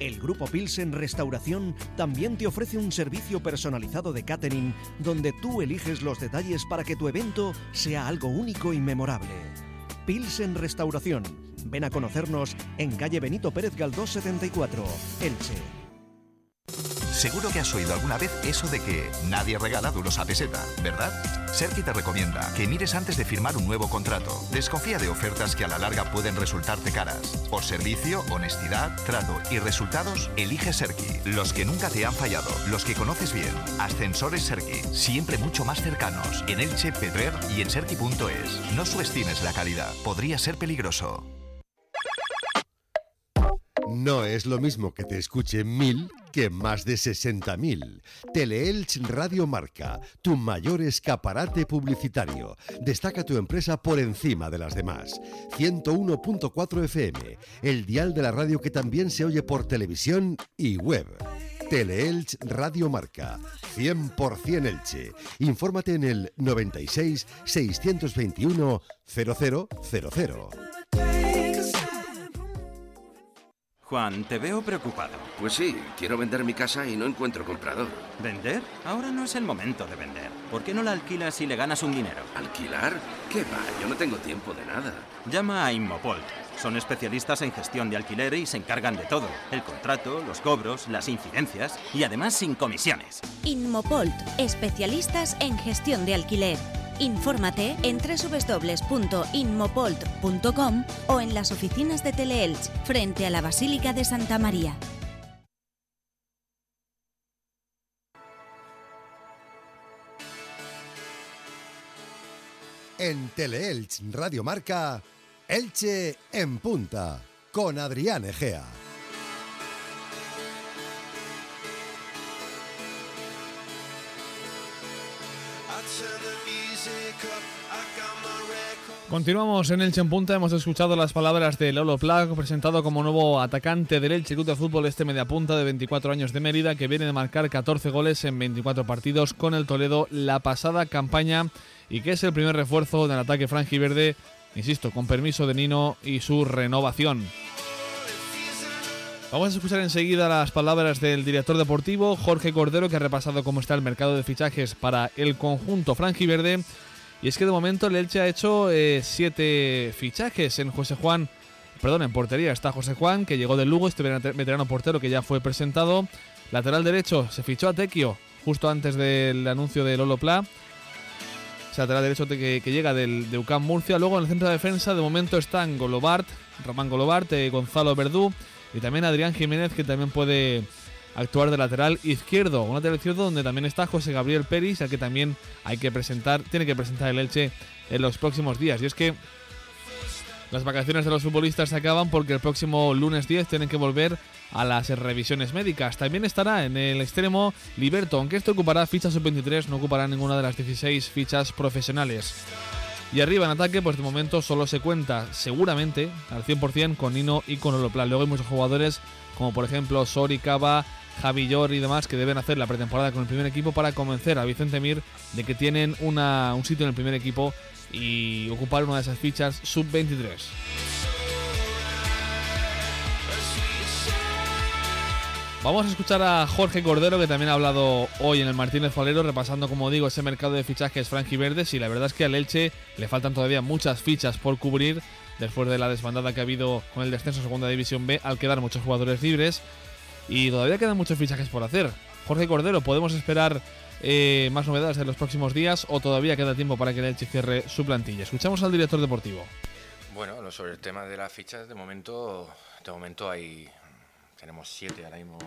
El grupo Pilsen Restauración también te ofrece un servicio personalizado de catering donde tú eliges los detalles para que tu evento sea algo único y memorable. Pilsen Restauración. Ven a conocernos en calle Benito Pérez Galdós 74, Elche. Seguro que has oído alguna vez eso de que nadie regala duros a peseta, ¿verdad? Serki te recomienda que mires antes de firmar un nuevo contrato. Desconfía de ofertas que a la larga pueden resultarte caras. Por servicio, honestidad, trato y resultados, elige Serki. Los que nunca te han fallado, los que conoces bien. Ascensores Serki, siempre mucho más cercanos. En Elche, Pedrer y en serki.es. No subestimes la calidad, podría ser peligroso. No es lo mismo que te escuchen mil que más de 60.000. Teleelch Radio Marca, tu mayor escaparate publicitario. Destaca tu empresa por encima de las demás. 101.4 FM, el dial de la radio que también se oye por televisión y web. Teleelch Radio Marca, 100% Elche. Infórmate en el 96 621 0000. Juan, te veo preocupado. Pues sí, quiero vender mi casa y no encuentro comprador. ¿Vender? Ahora no es el momento de vender. ¿Por qué no la alquilas y le ganas un dinero? ¿Alquilar? ¿Qué va? Yo no tengo tiempo de nada. Llama a Inmopolt. Son especialistas en gestión de alquiler y se encargan de todo. El contrato, los cobros, las incidencias y además sin comisiones. Inmopolt, especialistas en gestión de alquiler. Infórmate en www.inmopolt.com o en las oficinas de Teleelch, frente a la Basílica de Santa María. En Teleelch Radio Marca, Elche en punta, con Adrián Egea. Continuamos en Elche en Punta. Hemos escuchado las palabras de Lolo Plag, presentado como nuevo atacante del Elche Club de Fútbol, este mediapunta de 24 años de Mérida, que viene de marcar 14 goles en 24 partidos con el Toledo la pasada campaña y que es el primer refuerzo del ataque franjiverde, insisto, con permiso de Nino y su renovación. Vamos a escuchar enseguida las palabras del director deportivo Jorge Cordero, que ha repasado cómo está el mercado de fichajes para el conjunto franjiverde. Y es que de momento el Elche ha hecho eh, siete fichajes en José Juan. Perdón, en portería está José Juan, que llegó del Lugo, este veterano portero que ya fue presentado. Lateral derecho se fichó a Tequio justo antes del anuncio de Lolo Pla. lateral derecho que, que llega del, de UCAM Murcia. Luego en el centro de defensa de momento están Golobart, Román Golobart, eh, Gonzalo Verdú y también Adrián Jiménez que también puede actuar de lateral izquierdo. Un lateral izquierdo donde también está José Gabriel Peris, al que también hay que presentar, tiene que presentar el Elche en los próximos días. Y es que las vacaciones de los futbolistas se acaban porque el próximo lunes 10 tienen que volver a las revisiones médicas. También estará en el extremo Liberto, aunque este ocupará ficha sub-23, no ocupará ninguna de las 16 fichas profesionales. Y arriba en ataque, pues de momento solo se cuenta seguramente al 100% con Nino y con Oloplan. Luego hay muchos jugadores como por ejemplo Sori, Cava, Javi Yor y demás que deben hacer la pretemporada con el primer equipo para convencer a Vicente Mir de que tienen un sitio en el primer equipo y ocupar una de esas fichas sub-23. Vamos a escuchar a Jorge Cordero, que también ha hablado hoy en el Martínez Falero, repasando, como digo, ese mercado de fichajes franjiverdes. Y la verdad es que al Elche le faltan todavía muchas fichas por cubrir después de la desbandada que ha habido con el descenso a Segunda División B, al quedar muchos jugadores libres. Y todavía quedan muchos fichajes por hacer. Jorge Cordero, ¿podemos esperar eh, más novedades en los próximos días o todavía queda tiempo para que el Elche cierre su plantilla? Escuchamos al director deportivo. Bueno, sobre el tema de las fichas, de momento, de momento hay tenemos siete ahora mismo,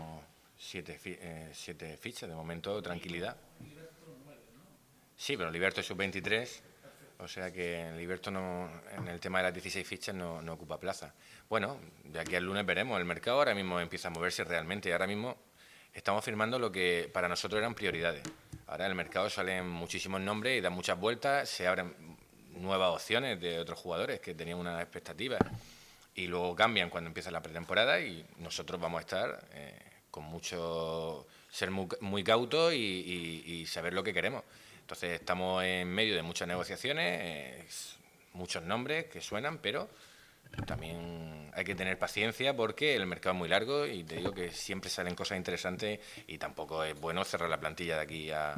siete, eh, siete fichas, de momento tranquilidad. Sí, pero Liberto es sub-23, o sea que Liberto no, en el tema de las 16 fichas no, no, ocupa plaza. Bueno, de aquí al lunes veremos, el mercado ahora mismo empieza a moverse realmente, ahora mismo estamos firmando lo que para nosotros eran prioridades. Ahora el mercado salen muchísimos nombres y dan muchas vueltas, se abren nuevas opciones de otros jugadores que tenían una expectativa y luego cambian cuando empieza la pretemporada y nosotros vamos a estar eh, con mucho ser muy, muy cautos y, saber lo que queremos. Entonces estamos en medio de muchas negociaciones, eh, muchos nombres que suenan, pero también hay que tener paciencia porque el mercado es muy largo y te digo que siempre salen cosas interesantes y tampoco es bueno cerrar la plantilla de aquí a,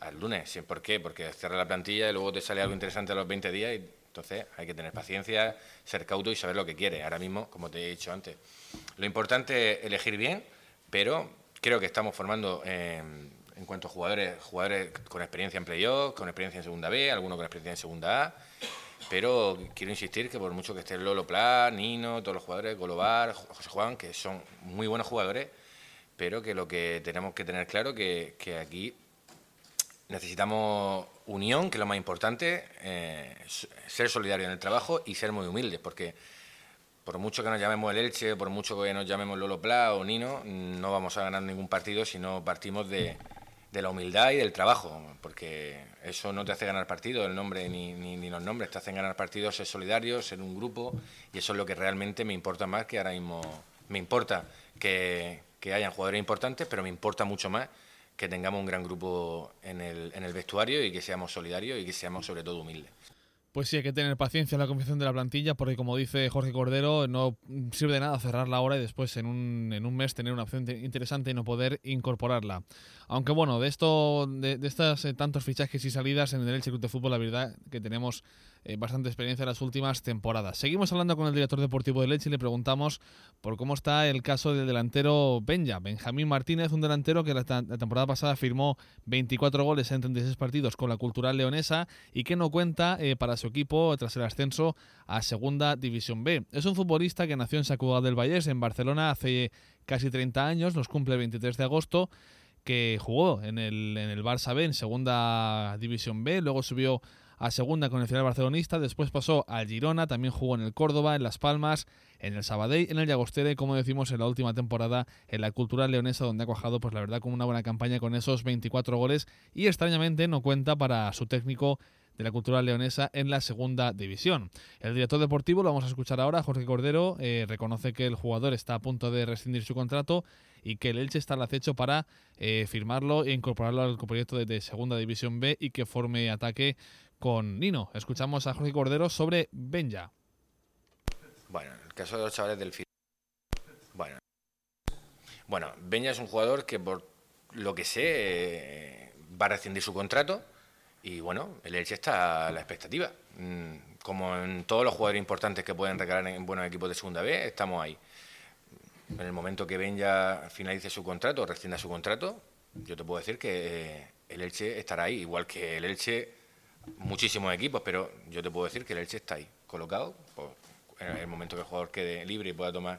al lunes. ¿Por qué? Porque cerrar la plantilla y luego te sale algo interesante a los 20 días y entonces hay que tener paciencia, ser cauto y saber lo que quiere. Ahora mismo, como te he dicho antes, lo importante es elegir bien, pero creo que estamos formando eh, en cuanto a jugadores, jugadores con experiencia en playoff, con experiencia en segunda B, algunos con experiencia en segunda A. Pero quiero insistir que por mucho que esté Lolo Pla, Nino, todos los jugadores, Golobar, José Juan, que son muy buenos jugadores, pero que lo que tenemos que tener claro que, que aquí necesitamos unión, que es lo más importante, eh, ser solidario en el trabajo y ser muy humildes, porque por mucho que nos llamemos el Elche, por mucho que nos llamemos Lolo Pla o Nino, no vamos a ganar ningún partido si no partimos de, de la humildad y del trabajo, porque eso no te hace ganar partidos, el nombre ni, los nombres, te hacen ganar partidos, ser solidario, ser un grupo, y eso es lo que realmente me importa más que ahora mismo. Me importa que, que hayan jugadores importantes, pero me importa mucho más que tengamos un gran grupo en el, en el vestuario y que seamos solidarios y que seamos sobre todo humildes. Pues sí, hay que tener paciencia en la confección de la plantilla porque como dice Jorge Cordero, no sirve de nada cerrarla ahora y después en un, en un mes tener una opción interesante y no poder incorporarla. Aunque bueno, de esto, de, de estas eh, tantos fichajes y salidas en el Elche Club de Fútbol, la verdad que tenemos eh, bastante experiencia en las últimas temporadas. Seguimos hablando con el director deportivo de Leche y le preguntamos por cómo está el caso del delantero Benja, Benjamín Martínez, un delantero que la, temporada pasada firmó 24 goles en 36 partidos con la Cultural Leonesa y que no cuenta eh, para su equipo tras el ascenso a Segunda División B. Es un futbolista que nació en Sacuga del Vallés, en Barcelona, hace casi 30 años, nos cumple el 23 de agosto que jugó en el, en el Barça B en Segunda División B, luego subió a segunda con el final barcelonista, después pasó al Girona, también jugó en el Córdoba, en Las Palmas, en el Sabadell, en el Llagostera y como decimos en la última temporada en la Cultural Leonesa donde ha cuajado pues la verdad con una buena campaña con esos 24 goles y extrañamente no cuenta para su técnico de la cultura leonesa en la segunda división. El director deportivo, lo vamos a escuchar ahora, Jorge Cordero, eh, reconoce que el jugador está a punto de rescindir su contrato y que el Elche está al acecho para eh, firmarlo e incorporarlo al proyecto de, segunda división B y que forme ataque con Nino. Escuchamos a Jorge Cordero sobre Benja. Bueno, el caso de los chavales del Bueno, bueno, Benja es un jugador que por lo que sé eh, va a rescindir su contrato y bueno, el Elche está a la expectativa. Mm, como en todos los jugadores importantes que pueden recalar en buenos equipos de segunda B, estamos ahí. En el momento que Benja finalice su contrato rescinda su contrato, yo te puedo decir que eh, el Elche estará ahí, igual que el Elche muchísimos equipos, pero yo te puedo decir que el Elche está ahí, colocado. En el momento que el jugador quede libre y pueda tomar,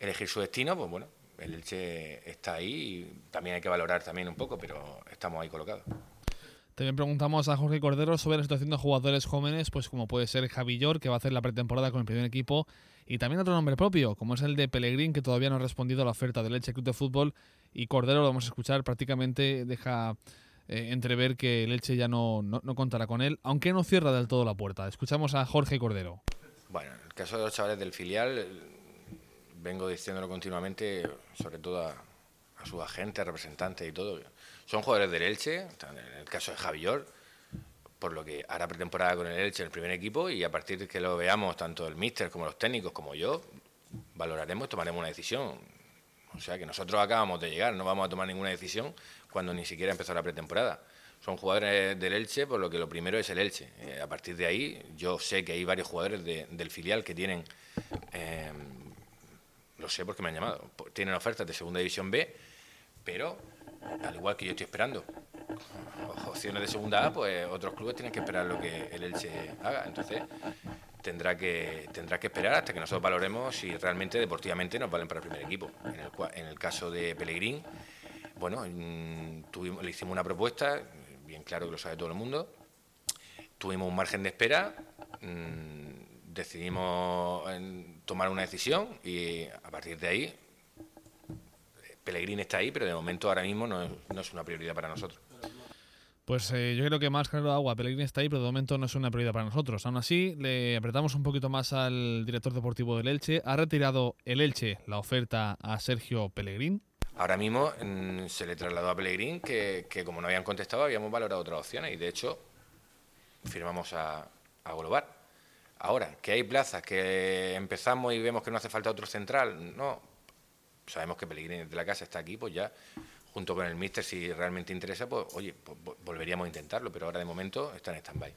elegir su destino, pues bueno, el Elche está ahí y también hay que valorar también un poco, pero estamos ahí colocados. También preguntamos a Jorge Cordero sobre la situación de jugadores jóvenes, pues como puede ser Javi Llor, que va a hacer la pretemporada con el primer equipo, y también otro nombre propio, como es el de Pellegrín, que todavía no ha respondido a la oferta del Elche Club de Fútbol, y Cordero lo vamos a escuchar, prácticamente deja eh, entrever que el Elche ya no, no, contará con él, aunque no cierra del todo la puerta. Escuchamos a Jorge Cordero. Bueno, en el caso de los chavales del filial, vengo diciéndolo continuamente, sobre todo a, a sus agentes, representantes y todo. Son jugadores del Elche, en el caso de Javier, por lo que hará pretemporada con el Elche en el primer equipo y a partir de que lo veamos, tanto el míster como los técnicos como yo, valoraremos tomaremos una decisión. O sea que nosotros acabamos de llegar, no vamos a tomar ninguna decisión cuando ni siquiera empezó la pretemporada. Son jugadores del Elche, por lo que lo primero es el Elche. Eh, a partir de ahí, yo sé que hay varios jugadores del filial que tienen, eh, lo sé porque me han llamado, tienen ofertas de Segunda División B, pero al igual que yo estoy esperando opciones de Segunda A, pues otros clubes tienen que esperar lo que el Elche haga. Entonces, tendrá que, tendrá que esperar hasta que nosotros valoremos si realmente deportivamente nos valen para el primer equipo. En el, en el caso de Pellegrín, bueno, mm, tuvimos, le hicimos una propuesta, bien claro que lo sabe todo el mundo, tuvimos un margen de espera, mm, decidimos tomar una decisión y a partir de ahí, Pellegrín está ahí, pero de momento ahora mismo no es una prioridad para nosotros. Pues eh, yo creo que más claro agua, Pellegrini está ahí, pero de momento no es una prioridad para nosotros. Aún así, le apretamos un poquito más al director deportivo del Elche. ¿Ha retirado el Elche la oferta a Sergio Pellegrín? Ahora mismo mm, se le trasladó a Pellegrín que, como no habían contestado, habíamos valorado otras opciones y de hecho firmamos a, a Global. Ahora, que hay plazas, que empezamos y vemos que no hace falta otro central, no. Sabemos que Pellegrini de la casa está aquí, pues ya junto con el míster, si realmente interesa, pues oye, pues, volveríamos a intentarlo, pero ahora de momento está en stand-by.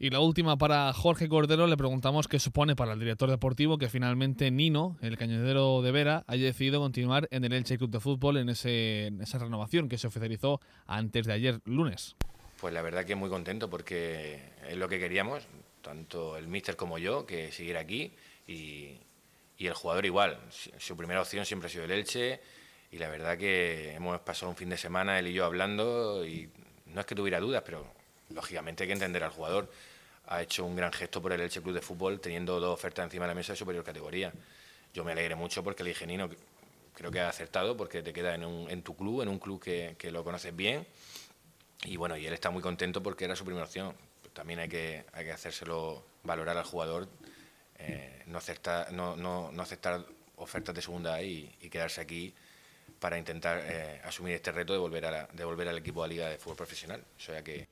Y la última para Jorge Cordero, le preguntamos qué supone para el director deportivo que finalmente Nino, el cañonero de Vera, haya decidido continuar en el Elche Club de Fútbol en, ese, en esa renovación que se oficializó antes de ayer lunes. Pues la verdad que muy contento porque es lo que queríamos, tanto el míster como yo, que siguiera aquí y, y el jugador igual. Su primera opción siempre ha sido el Elche y la verdad que hemos pasado un fin de semana él y yo hablando y no es que tuviera dudas, pero lógicamente hay que entender al jugador ha hecho un gran gesto por el Elche Club de Fútbol teniendo dos ofertas encima de la mesa de superior categoría. Yo me alegré mucho porque el ingenino creo que ha acertado porque te queda en, un, en tu club, en un club que, que, lo conoces bien. Y bueno, y él está muy contento porque era su primera opción. También hay que, hay que hacérselo valorar al jugador, eh, no, aceptar, no, no, no, aceptar ofertas de segunda y, y quedarse aquí para intentar eh, asumir este reto de volver, a la, de volver al equipo de la Liga de Fútbol Profesional. O sea que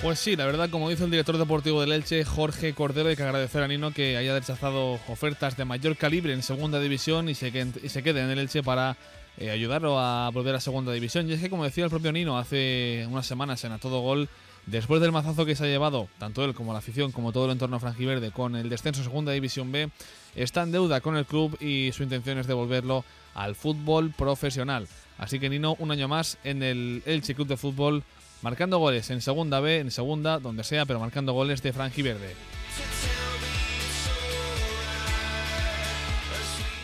Pues sí, la verdad, como dice el director deportivo del Elche, Jorge Cordero, hay que agradecer a Nino que haya rechazado ofertas de mayor calibre en segunda división y se, y se quede en el Elche para eh, ayudarlo a volver a segunda división. Y es que, como decía el propio Nino hace unas semanas en A Todo Gol, después del mazazo que se ha llevado, tanto él como la afición, como todo el entorno franjiverde, con el descenso a segunda división B, está en deuda con el club y su intención es devolverlo al fútbol profesional. Así que Nino, un año más en el Elche Club de Fútbol marcando goles en segunda B, en segunda, donde sea, pero marcando goles de Verde.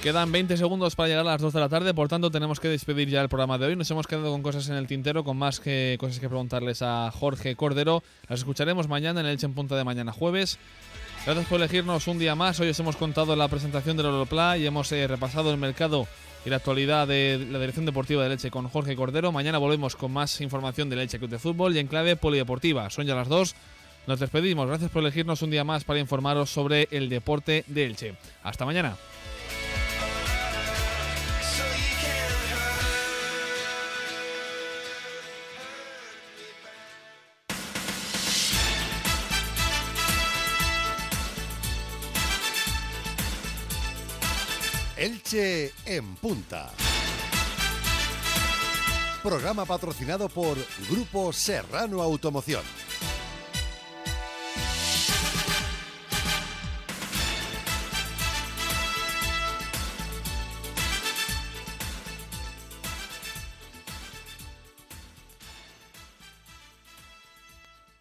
Quedan 20 segundos para llegar a las 2 de la tarde, por tanto tenemos que despedir ya el programa de hoy. Nos hemos quedado con cosas en el tintero, con más que cosas que preguntarles a Jorge Cordero. Las escucharemos mañana en el Elche en Punta de mañana jueves. Gracias por elegirnos un día más. Hoy os hemos contado la presentación del Olopla y hemos eh, repasado el mercado y la actualidad de la Dirección Deportiva de Leche con Jorge Cordero. Mañana volvemos con más información de Leche Club de Fútbol y en clave polideportiva. Son ya las dos. Nos despedimos. Gracias por elegirnos un día más para informaros sobre el deporte de Elche. Hasta mañana. Elche en Punta. Programa patrocinado por Grupo Serrano Automoción.